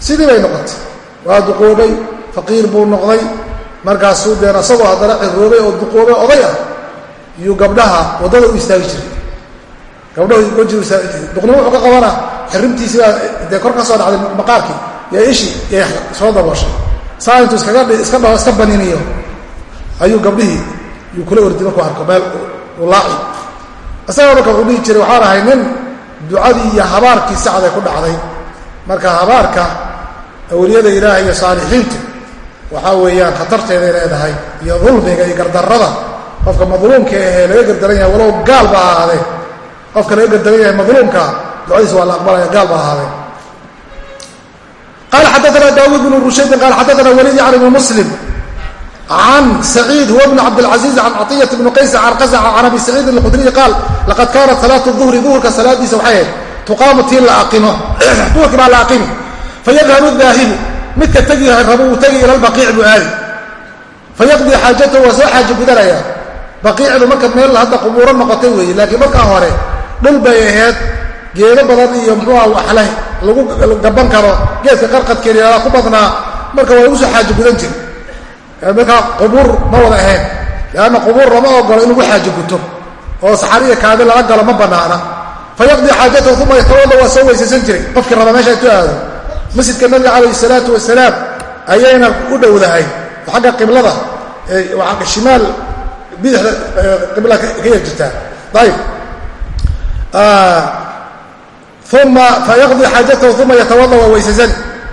Sidii bay noqotay. Waa duqoobay faqiir buu noqday. Markaasuu deen asagoo haddana ciroobay oo duqoobay oday ah iyuu gabdhaha waddada u istaagi jiray gabdhahu wejigu duqnimo wuxuu kor ka soo dhacday maqaarkii iyo ishi iyo soo dabooshay. Habaarkii sacday ku dhacday. Marka habaarka awliyada ilaahay iyo saalixiintu waxaa weeyaan khatarteeday leedahay iyo dulmiga iyo gardarrada qofka madluumka ahee laga gardaran yahay walow gaal ba qofka laga gardaran yahay madluumka ducadiisa waa la aqbalaya gaal ba ahaadee qala xadaana daawuud bnu rushaydin qala xadaana walid can ibni muslim can saciid huwa bn cabdilcaziiz can caطiyat bni qays can qazaca can abi saciidin alkhudriyi qaal laqad kaanat salaatu duhri. Duhurka salaadiisa waxay ahayd tuqaamu tii la aqimo duhurkii baa la aqimi fayadhabu daahibu midka tegi rabo uu tegi ila lbaqiic buu aadi. Fayaqdii xaajatahu waa soo xaajo gudanaya. Baqiicdu marka meel hadda qubuuro noqotay weeye laakiin markaa hore dhul bay ahayd geedo badan iyo muxuuha waxleh lagu gaban karo geedka qarqadkeeda ku badnaa marka waa lagu soo xaajo gudan jir markaa qubuur ma wada ahayn leanna qubuur lama ogolo in lagu xaajo guto oo saxariya kaadi lala galo ma banaana fayaqdii xaajatahu uma yatawada waa soo weysaysan jiray. Qofkii raba meesha intu aado masjidka nabiga calayhi salaatu wasalaam ayayna u dhowdahay xagga qiblada shimaal bidixda qibla ka yar jirtaa. Ayib uma fayaqdi xaajatahu uma yatawada waa weysaysan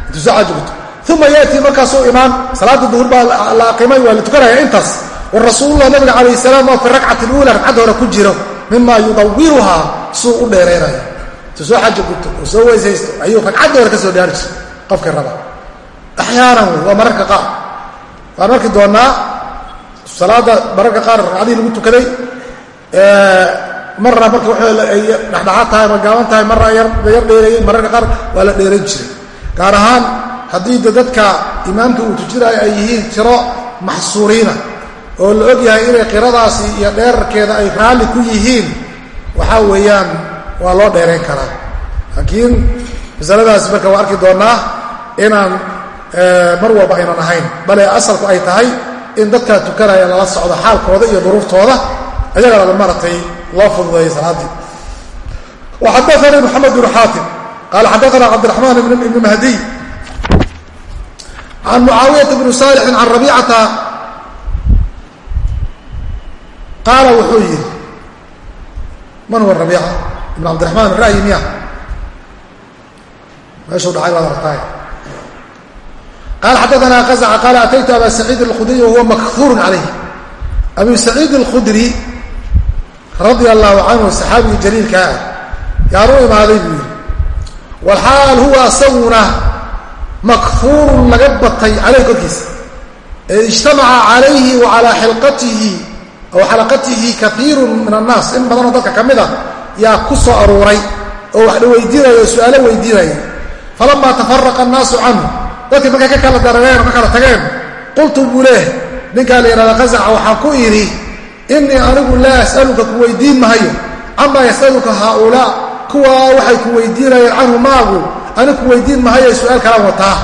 intuu soo xaajo guto uma yatii markaasuu imaan salaada duhur baa la aqimay waa la tukanaya intaas warasuulullah nabiga calayh salaam oo fi rakcati luula ragcadda hore ku jiro mima yudawiruhaa suu u dheeraynaya intuu soo xajo guto oo soo weysaysto ayuu ragcadda hore ka soo dhaari jir qofkii raba axyaanan wey waa mararka qaar waan arki doonaa salaada mararka qaar ragcadihii lagu tukaday marna marka ay dhexdhexaad tahay ma gaaban tahay marna yar dheereeyey mararka qaar waa la dheeran jiray. Gaar ahaan haddii de dadka imaamka uu tujinaayo ay yihiin tiro maxsuuriina oo la og yahay inay qiradaasi iyo dheerarkeeda ay raalli ku yihiin waxaa weeyaan waa loo dheerayn karaa. Laakiin masaladaasi marka waa arki doonaa inaan mar walba aynan ahayn bale asalku ay tahay in dadkaa tukanaya lala socdo xaalkooda iyo duruuftooda ayagana maratay loo fududeeyey salaaddii waxadaanii moxamed bnu xaatim qaala xadaana cabdiraxmaan ibnu mahdiy can mucaawiyata bni saalixin can rabiicata. Qaala wuxuu yidhi man huwa rabiica? Ibn cabdiraxmaan ra'yi miya? Meeshuu dhacay baad aragtaay qaala xadaana qazaca qaala ataytu aba saciid alkhudriy wahuwa makhuurun calayh abu saciid alkhudri radia allahu canhu saxaabigii jaliilka ah yaan u imaaday buu yidhi walxaal huwa asaguna makfuurun laga batay caleyh korkiisa ee ijtamaca calayhi wa calaa xilqatihi aw xalaqatihi kaiirun min annaas. In badanoo dadka ka mid a yaa ku soo aruuray oo wax la weydiinaya oo su'aalo weydiinaya falamaa tafaraqa annaasu canhu dadkii markay ka kala darareen oo ka kala tageen qultu buu leeh ninkaa la yidhahda qazaca waxaan ku idhi innii anigu laa as'aluka ku weydiin mahayo. Camaa yasaluka haaulaa. Kuwaa waxay ku weydiinayeen canhu maagu. Ani ku weydiin mahayo su'aal kalaan wataa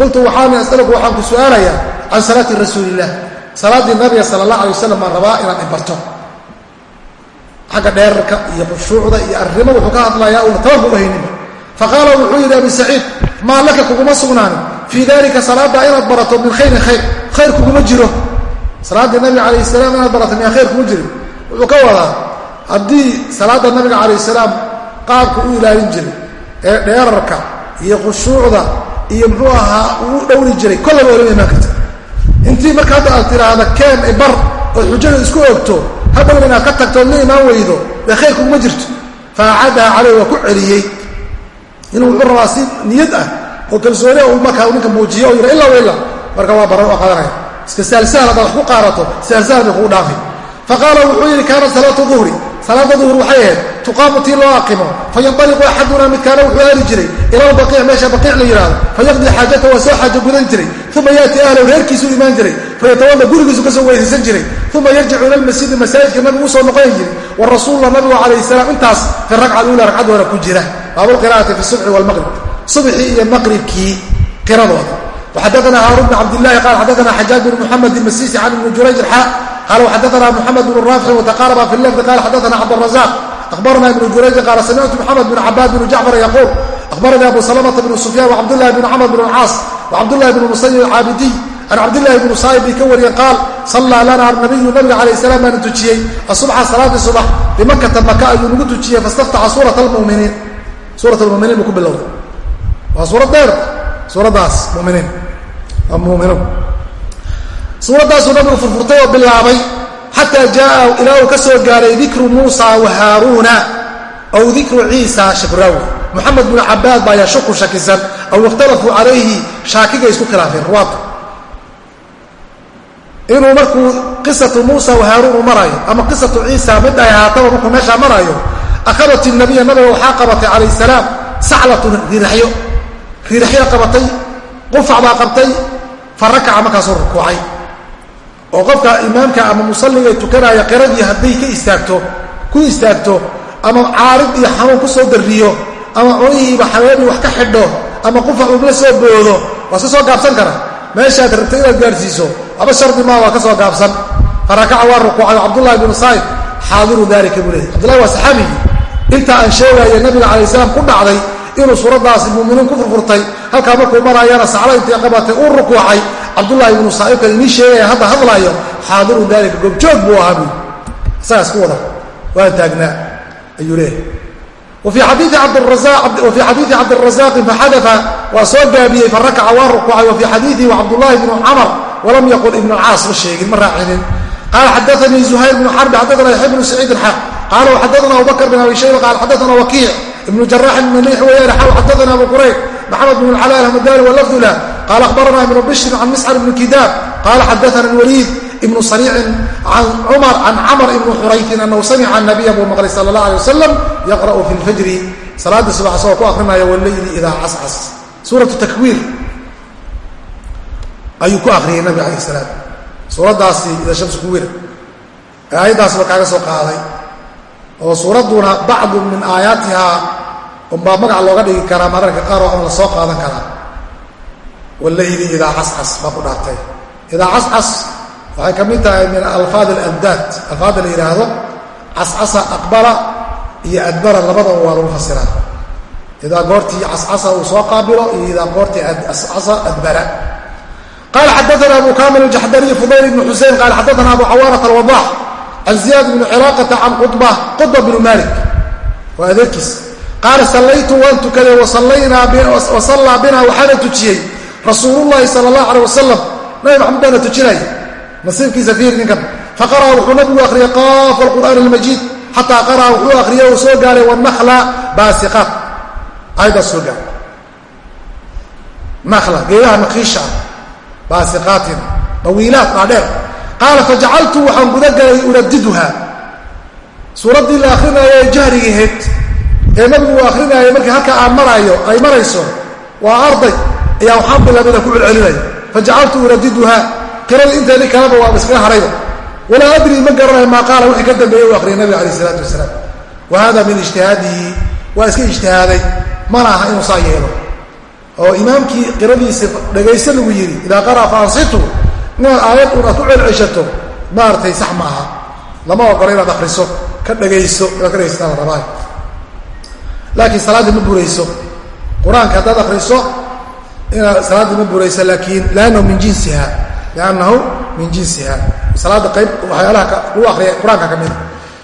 qultu waxaani asaluka waxaan ku su'aalayaa can salaati rasuuliillah salaaddii nabiga sala allah alay wasalam baan rabaa inaan ibarto xagga dheerarka iyo khushuucda iyo arrimo wuxuu ka hadlayaa uuna tabanku u hayninba faqaala wuxuu yidhi abi saciid maa laka kuguma sugnaanin? Fii dalika salaaddaa inaad barato min khayrin khayr. Khayr kuguma jiro salaaddii nabiga calayh salaam inaad barato miyaa khayr kuma jirin? Wuxuu ka wadaa haddii salaadda nabiga calayh salaam qaabka u ilaalin jiray ee dheerarka iyo khushuucda iyo muxuu ahaa uu dhowri jiray kollaba olama imaan karta. Intii marka hadda aad tidhaahda keen ibar ood xujada isku ogto hadhowna inaad ka tagto ood la imaan weydo dee khayr kuguma jirto? Faacadaha caleyh waa ku celiyey. Inuu wuxuu rabaa si niyad ah oo kalsooni uu markaa ninka muujiyo oo yidha illa wa illa. Marka waa baran oo qadanaya iska saalsahal haddaad wax ku qaarato saalsahal bay kugu dhaafi faqaala wuxuu yidhi kaanat salaatu duhri. Salaada duhur waxay ahayd tuqaamu tii loo aqimo fayanaliqu axaduna midkaana wuxuu aali jiray. Ila lbaqiic meesha baqiic la yidhahdo fayaqdii xaajata waa soo xaajo gudan jiray. Uma yaati ahlow reerkiisuu imaan jiray. Fayatawalla gurigiisu ka soo weysaysan jiray. Uma yarjicu ila lmasjidi masaajidka nabigu u soo noqon jiray. Wa rasuulula nabigu calayh salaam intaas fi rakca aluula ragcadda hore ku jira. Baabulqira'ati fi subxi walmaqrib subxii iyo maqribkii qiradooda xadana haarun bn cabdilahi qaal xadana xajaaj bn muxamed imasiisi can ibni jurayj xa qaal xadana muxamed bn raafici wataqaaraba fi lafdi qaal xadana cabdrazaq ahbarna ibnu jurayji qaala samictu moxamed bn cabaad bn jacfar yaquul ahbarani abu salamata bn sufyan wacabdulahi bn camr bn alcaas wacabdulahi bn musayib alcaabidiy can cabdilahi bn saa'ib bay ka wariyeen qaal sallaa lana anabiyu nabiga calayh salaam baana tujiyey asubxa salaadii subax bimakata maka ayuu nagu tujiyey fastaftaxa suurat almuminiin suurat almuminiin buu ku bilowday waa suurad dheer suuraddaas muminiin waa muuminiin suuraddaasuu nabigu furfurtay oo bilaabay xataa jaaa ilaa uu ka soo gaaray dikru muusa wa haaruuna aw dikru ciisa shakraawi moxamed binu cabaad baa yashuku shakisan aw ikhtalafuu calayhi shaakiga isku khilaafeen ruwaadka inuu markuu qisatu muusa wa haaruun uu maraayo ama qisatu ciisa mid ay ahaataba markuu meeshaa maraayo akhadat nabiya nabiga waxaa qabatay calayh salaam saclatun riiraxyo riiraxyo qabatay qufac baa qabtay fa rakaca markaasuu rukuucay. Oo qofka imaamka ama musalliga tukanaya qiradii hadday ka istaagto ku istaagto ama caarid iyo xanuun ku soo darriyo ama cunihiiba xaweenii wax ka xidho ama qufac uula soo boodo waa iska soo gaabsan kara. Meeshaad rabta inaad gaarsiiso waxba shardi maa waa ka soo gaabsan. Fa rakaca waa rukuucay cabdullahi binu saa'ib xaadiru dalika buu leeyay cabdullahi waa saxaabigii inta aan sheegaya nabiga calay salaam ku dhacday inuu suuraddaasi muuminiin ku furfurtay halkaa markuu maraayana sacla intii qabatay uu rukuucay cabdullaahi ibnu saa'ibka inii sheegaya hadda hadlaayo xaadiru daalika goobjoog buu ahaa buu isagaa isku wada waan taagnaa ayuu leeyahay. Wfii xadiii cabdirasaaqin faxadafa waa soo gaabiyey farakaca waa rukuucay. Wa fii xadiiihi wacabdullaahi bnu camar walam yaqul ibn alcaas ma sheegin ma raacinin. Qaala xadaanii zuhayr bnu xarbi xadaana yaxya bnu saciidin xaq qaala xadaana abubakr bin abi shayba qaala xadaana wakiic ibnu jaraaxin bn liix weeyaan xaw xadaana abu qurayb maxamed bn alcala alhamadani walafdu lah qaala akhbarana ibnu bishrin can miscar ibni kidaab qaala xadaana alwaliid ibnu sariicin can cumar can camr ibni xurayfin anahu samica anabiya buu maqlay sala allah alay wasalam yaqra'u fi lfajri salaadii subax isagoo ku akrinaya waleyli idaa cascas suuratu takwiir ayuu ku akriyay nabiga alayh salaam. Suuraddaasi ida shamsu kuwira ee aayaddaasba kaaga soo qaaday oo suuradduna bacdu min aayaatihaa unbaa magac looga dhigi karaa mararka qaar oo la soo qaadan karaa. Waleyli idaa cascas baa ku dhaartay. Idaa cascas waxay ka mid tahay min alfaad aladdaad alfaadda la yidhaahdo cascasa aqbala iyo adbara labadaba waa lagu fasiraa idaa goortii cascasa uu soo qaabilo iyo idaa goortii cascasa adbara. Qala xadaana abu kamil jaxdariy fudayl ibn xusein qala xadaana abu cawaanata alwadax can ziyaad bni cilaaqata can qudba qudba bnu malik waa adeerkiis. qaala sallaytu waan tukaday wasallaa bina waxaana tujiyey rasuululahi sala allah aleh wasalam nabi maxamed baana tujinaya nasiibkiisa fiir ninkan faqara'a wuxuu nabigu akhriyay qaafa alqur'aan almajiid xataa qara'a wuxuu akhriyay uu soo gaaray wanakla baasiqaat aayaddaas soo gaaray nakla geedaha nakiisha ah baasiqaatin dawiilaat dhaadheer qaala fajacaltu waxaan gudagalay uradiduha suuraddii la akrinaayo ee jahrigaheed ee nabigu uu akrinaayo markii halka aan maraayo ay marayso waa arday ayaa waxaan bilaabay inaan ku celcelinayo fajacaltu uradiduha qirada inteedii kaleba waaba iskaga harayba walaa adri ma garanayo maa qaala wixii ka dambeeyey uu akhriyay nabiga alayh isalaatu wasalaam wa hada min ijtihaadihi waa iska ijtihaaday mana aha inuu saa yeelo oo imaamkii qiradiisa dhegaysa lagu yidhi idaa qara'a fa ansitu inaad aayad un aad ku celceshato maaragtay sax ma aha. Lama ogola inaad akhriso ka dhegayso inaad ka dhegaysataa la rabaayo laakiin salaaddii ma burayso. Qur'aanka haddaad akhriso inaad salaaddii ma burayso laakiin liannahu min jinsiha liannahu min jinsiha salaadda qayb waxyaalaha lagu akriya qur'aanka ka mida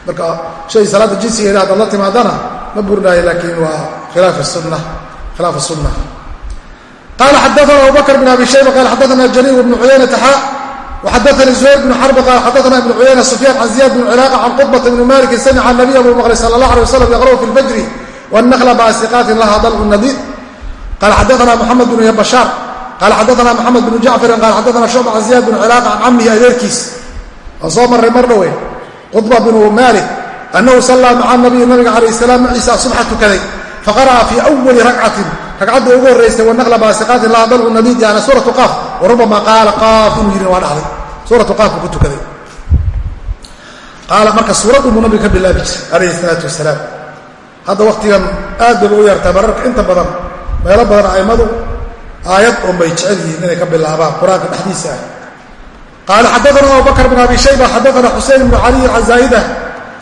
marka shay salaadda jinsigeeda haddaad la timaadana ma burnaayo laakiin waa khilaaf sunna khilaaf sunna qala xadaana abubakr bn abi shayba qala xadaana jariir bnu cuyaynata xa waxadaanii zuhayr bnu xarbi qala xadaana ibnu cuyayna sufyaan can ziyad bn cilaaqa can qudbata bni malikin samica nabiya buu maqlay sala allah alay wasalam yaqra'u fi lfajri wannakla baasiqaatin laha dalcu nadiid qala xadaana moxamed bnu bashaar qala xadaana moxamed bnu jacfarin qala xadaana shucba can ziyad bn cilaaqa can camihi adeerkiis waan soo marray mar dhowe qudba bnu malik annahu sallaa maca nabiyi nabiga calayh salaam maciisa subxa tukaday faqara'a fii awali ragcatin ragcaddii ugu horraysay wanaqla baasiqaatin laha dalcu nadiid yaana suuratu qaaf. Wa rubama qaala qaaf inuu yidhin waa dhacday. Suuratu qaaf buu ku tukaday. Qaala marka suuraddu buu nabiga ka bilaabi jiray calayhi isalaatu wasalaam hadda wakhtigan aad bayba u yartaa mararka inta badan meelo badan a'immadu aayad un bay jecel yihiin inay ka bilaabaan qur'aanka dhexdiisa ah. Qaala xadaana abubakr bn abi shayba xadaana xuseyn bnu caliy can zaa'ida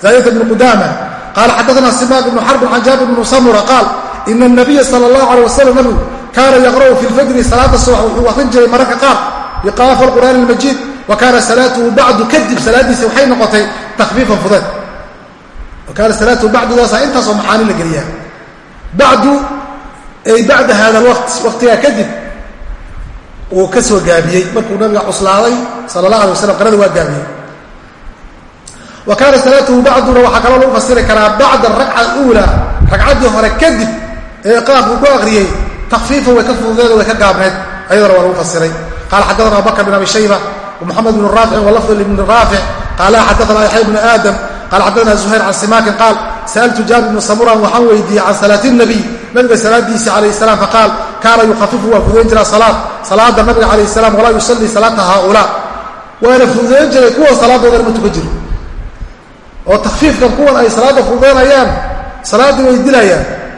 zaa'idata bni qudaama. Qaala xadaana simaaq ibnu xarbin can jaabir bnu samura. Qaal ina nabiya sala allahu alay wasalam nabigu kaana yaqra'u fi lfajri salaada subax wuxuu akrin jiray mararka qaar biqaafa alqur'aani almajiid wa kaana salaatuhu bacdu kadib salaadiisa waxay noqotay takfiifan fudeed wa kaana salaatuhu bacdudaasa intaasoo macaani la geliyaa. Bacdu ay bacda hada alwaqt waqtigaa kadib uu ka soo gaabiyey markuu nabiga cuslaaday sala allah alay waslam qirada waa gaabiyey. Wa kaana salaatuhu bacduna waxaa kaloo lagu fasiri karaa bacda arakca aluulaa ragcaddii hore kadib ee qaabkuu ku aqriyey takfiifa way ka fududeedo way ka gaabneed ayadana waa lagu fasiray. Qaala xaddaana abubakr bin abi shayba wmuxamed bn raafici walafdu ibn raafic qaala xaddaana yaxya bn aadam. Qaala xaddaana zuhayr can simaakin qaal sa'altu jaabir bnu samuran waxaan weydiiyey can salaati nabiy. Nabiga salaadiisa calayh salaam faqaal kaana yukhafifu waa fududayn jiraa salaad. النبي nabiga calayh salaam walaa yusallii salaata haaulaa. Waana fududayn jiray kuwa salaaddoodana ma tukan jiri oo takfiifkan kuwan ay salaadda fududaynayaan salaaddii way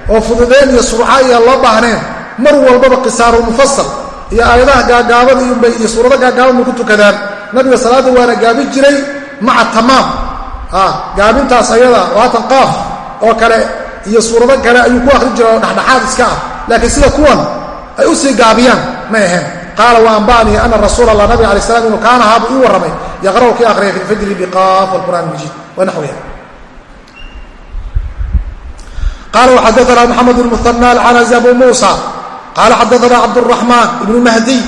oo fududayn iyo surca iyo loo baahneen. Mar walbaba qisaaru mufasal iyo aayadaha gaagaaban iyo suurado gaagaaban bay ku tukadaan. Nabiga salaadda waana gaabin jiray maca tamaam. Gaabintaas ayada waatan qaaf oo kale iyo suurado kale ayuu ku akhrin jira oo dhexdhexaad iska ah. Laakiin sida kuwan ay u sii gaabiyaan may ahayn qaala wa amba'anii ana rasuula allah nabiga alay slam inuu kaana haabuu ii warramay yaqra'u kii akhriya fi lfajri biqaaf alqur'an majiid. Wa naxwiha qala wxadaana maxamed bn muan alcanazi abu muusa qaala xadaana cabduraxmaan ibnu mahdiy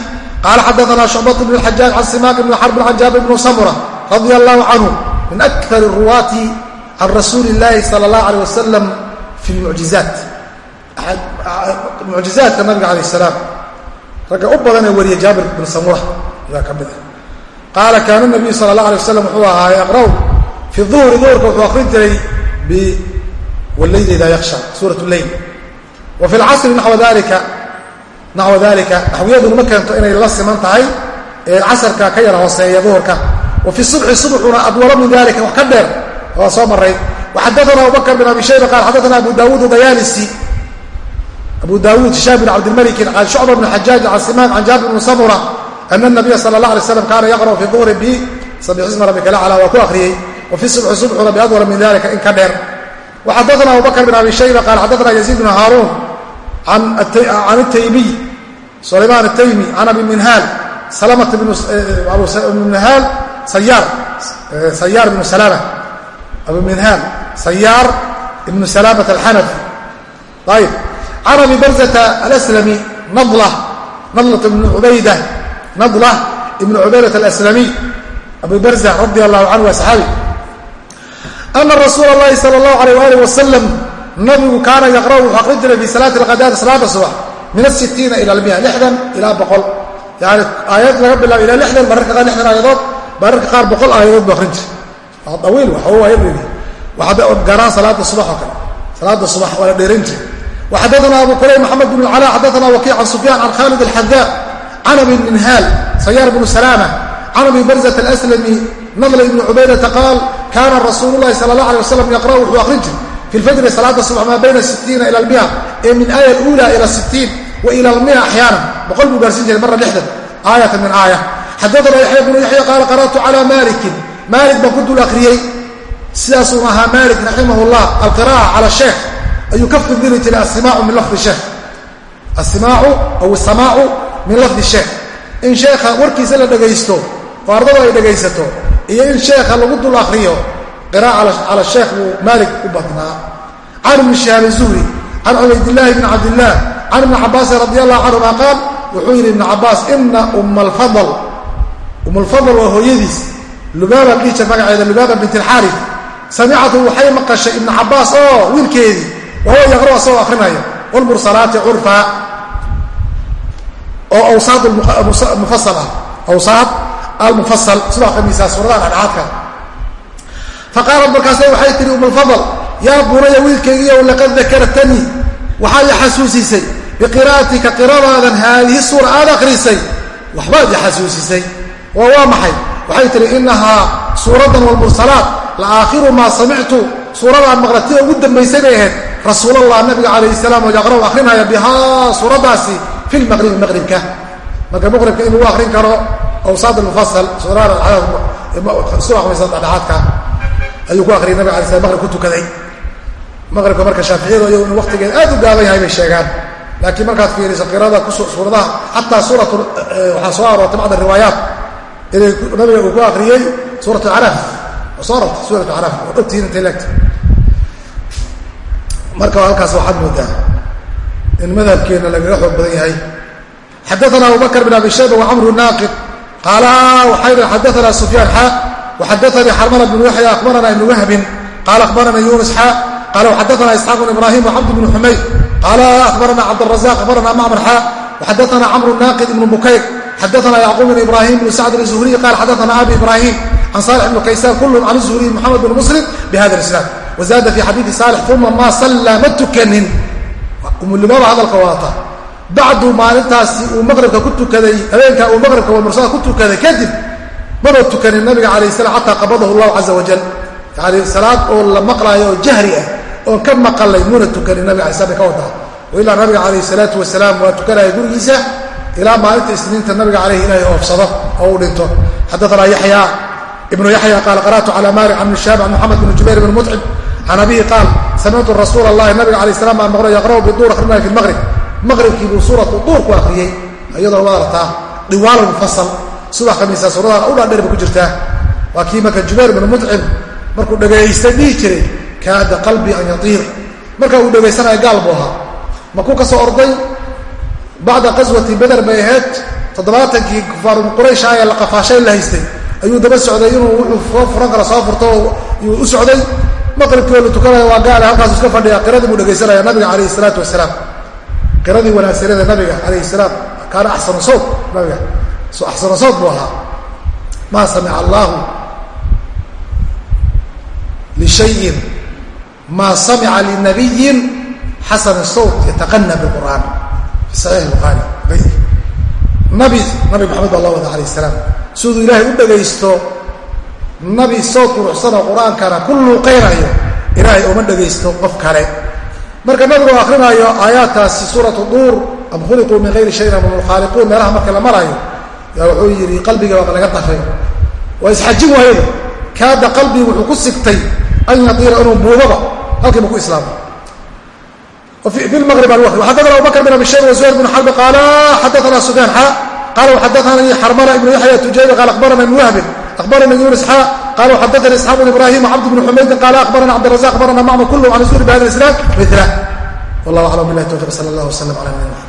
qaala xadaana shucbat ibn xajaaj can simaaq ibn xarbin can jaabir ibnu samura radia allahu canhu min akar ruwaati can rasuuli illaahi sala allahu aleh wasalam fi mujizaat mucjizaatka nabiga calayh salaam ragga u badanee wariya jaabir ibn samura ayaa ka mid ah qaala kaana nabiyu sala allah alay wasalam wuxuu ahaaye aqra'u fi duhri duhurka wuxuu akrin jiray wleyl idaa yaksha suurat leyl wa fi lcasri naxwa dalika naxwa dalika naxwiyaduna ma keento inay la siman tahay ee casarka ka yara hooseeya duhurka wa fi subxi subxuna adwalo min dalika wax ka dheer waa soo maray waxadaana abubakr bin abi shayba qaal xadaana abu daawuud dayaalisi abu daawuud hishaam bin cabdilmalikin can shucba bn xajaaj can simaan can jaabir bni samura ana nabiya sala la alay slam kaana yaqra'u fi duhri bi sabixisma rabbika lacla waa ku akhriyey wa fi subxi subxuna biadwala min dalika in ka dheer xadana abubakr bin abi shayba qaal xadana yaziid bn haaruun can taymiy sulaymaan ataymi can abi minhaal salamat minhaal sayaar sayaar ibnu salama abu minhaal sayaar ibnu salamat alxanafi ayb can abi barzata alaslami nadla nadlat ibnu ubayda nadla ibnu cubaydat alaslami abu barza radi allahu canhu waa saxaabi ana rasuula اlahi sal اllahu alيh ali wasalam nabigu kaana yaqra'u wuxuu aqrin jiray fi salaati alqadaati salaada subax min asitiina ila almia lixdan ilaa boqol yani aayad laga bilaabo ilaa lixdan mararka qaar lixdan aayadood mararka qaar boqol aayadood buu aqrin jiray waa dawiil waxaayadii waxaa gaaraan salaada subax oo kale salaada subax waa la dheeran jiray waxadaana abu kulayb maxamed bn اlcala xadaana wakiic can sufyaan can khalid alxadaa can abi minhaal sayaar bnu salaama can abi barzat alslami nadla ibni cubaydata qaal kaana rasuulu lahi sala allah alay wasalam yaqra'u wuxuu aqrin jiray fi lfajri salaada subax maa bayna sitiina ila almia ee min aaya alula ila sitiin wa ila almia axyaana boqol buu gaarsiin jiray marra lixdan aayatan min aaya xadaana yaxya bnu yaxya qaala qara'tu cala malikin maalik baan ku dul akhriyey sidaasuu ahaa maalik raximah llah alqira'a cala sheekh ayuu ka fidili jiray asimaacu min lafdi sheekh asimaacu aw asamaacu min lafdi sheekh in sheekha warkiisa la dhegaysto oo ardadu ay dhegaysato iyo in sheekha lagu dul akriyo qira'a cala sheekh buu maalik u badnaa. Can ibni shihaab zuhri can cubaydillaahi bni cabdillaah can ibni cabaasin radi allahu canhuma qaal wuxuu yidhi ibnu cabaas ina umma alfadl waa hooyadiis. Lubaaba dhihi jir magaceeda lubaaba bint alxaarif samicatu waxay maqashay ibnu cabaas oo wiilkeedii wahuwa yaqra'u asagoo akrinaya wlmursalaati curfa oo awsaad mufasal ah. Awsaad almufasal sidoo khamiisaa suuradaha dhexdhexaadka. Faqaalat markaase waxay tihi umulfadl yaa bunaya wiilkaygiiyow laqad dakartanii waxaad i xasuusisay biqira'atika qiradaadan haadihi suura aad akhrisay. Waxbaad i xasuusisay. Oo waa maxay? Waxay tihi inahaa suuraddan walmursalaat la aakhiru maa samictu. Suuradaan maqlatay oo ugu dambaysay bay ahayd rasuulallah nabiga calayh salaam oo yaqra'u akhrinaya bihaa suuraddaasi fi lmaqribi maqribka marka maqribka in lagu akhrin karo awsaad mufasal subaxmaysa dhexdhexaadka ayuu ku akriyay nabig alay slam maqrib ku tukaday. Maqribka marka shaaficiyadu iyagu in waqtigeed aad u gaaban yahay bay sheegaan. Laakiin markaad fiiriso qirada suuradaha xataa suurat waxaa soo aroortay bacd riwaayaat. Inay nabiga uu ku akriyey suurat acraaf soo arortay suurat oo dhogtihiin intay leegta marka halkaas waxaad moodaa in madhabkeenna lagaga xoog badan yahay xadaana abubakr bin abi shayba wacamru naaqid qaala xadaana sufyaan xa waxadaanii xarmana bnu yaxya akhbarana ibnu wahbin qaala akhbarana yunus xa qaala waxadaana isxaaq bn ibrahim wxabd bn xumayd qaala akhbarana cabdrazaq akhbarana macmar xa waxadaana camru naaqid ibnu bukayr xadaana yacquub bn ibrahim bn sacd zuhriy qala xadaana abi ibrahim can salix bn kaysaan kulun can zuhriy moxamed bn muslim bihada isnaad wazaada fi xadiidi salix uma maa salla ma tukanin umulibaba hadalka waata bacdu maalintaasi uu maqribka ku tukaday habeenkaa uu maqribka walmursada ku tukaday kadib maba tukanin nabiga calayh salam xataa qabadahu llahu caza wajal yani salaad oo la maqlaayo oo jahri ah oon ka maqalay muna tukanin nabiga alay slam ka wadaa ilaa nabiga calayh salaatu wasalaam waa tukanaya gurigiisa ilaa maalinta isniinta nabiga calayh ilahay oofsado oo uu dhinto. Xadaanaa yaxya ibnu yaxya qaala qara'tu cala malik can ibni shaab can moxamed jubayr bn mucib can abihi qaal samictu rasuul allahi nabiga alay slam baan maqlo yaqra'u biduur akrinaya fi lmaqrib maqribkii buu suuratu duur ku akriyey iyadoo waad aragtaa diwaal mufasal subax khamiisa suuradaha u dhaadheer ba ku jirtaa. Waa kii marka jubayr bnu mutcim markuu dhagaystay dhihi jiray kaada qalbii an yatiir. Marka uu dhegaysanaya gaal buu ahaa. Makuu ka soo orday? Bacda qaswati beder bay ahayd. Toddobaatankii kufaaru quraysh ah ee la qafaashay la haystay. Ayuu daba socday inuu wuxuu furan kara soo furto yuu u socday. Maqribkii la tukanaya waa gaale halkaasu iska fadhiya qiradii buu dhegaysanaya nabiga calayhi salaatu wasalaam qiradii wanaagsaneeda nabiga calayhi salaam kaana axsanu sawt nabiga. Axsanu sawt buu ahaa. Maa samica allaahu lishayin maa samica linabiyin xasan sawt yataqana biqur'aan fi saxiix buhaari nabi nabi maxamed baa loo wada alayh salaam siduu ilaahay u dhegaysto nabi sawd quruxsanoo qur'aankana ku luuqaynayo ilaahay uma dhegaysto qof kale marka nabigu akrinaayo aayaadkaasi suuratu duur am khuliquu min hayri shayin am khaaliquun meelaha marka la maraayo yaa wuxuu yidhi qalbiga baa laga daray waa isxajin waayada kaada qalbii wuxuu ku sigtay an yatiira inuu buubaba halkiiba ku islaamay qal xadani isxaaq bn ibrahim cabd bn xumaydin qaala abarana cabdrazaq abarana macmar kulh an rasuuli bihada isnaad mila wallah aclam bilah towfiq sal allah waslm ala nabina mxamed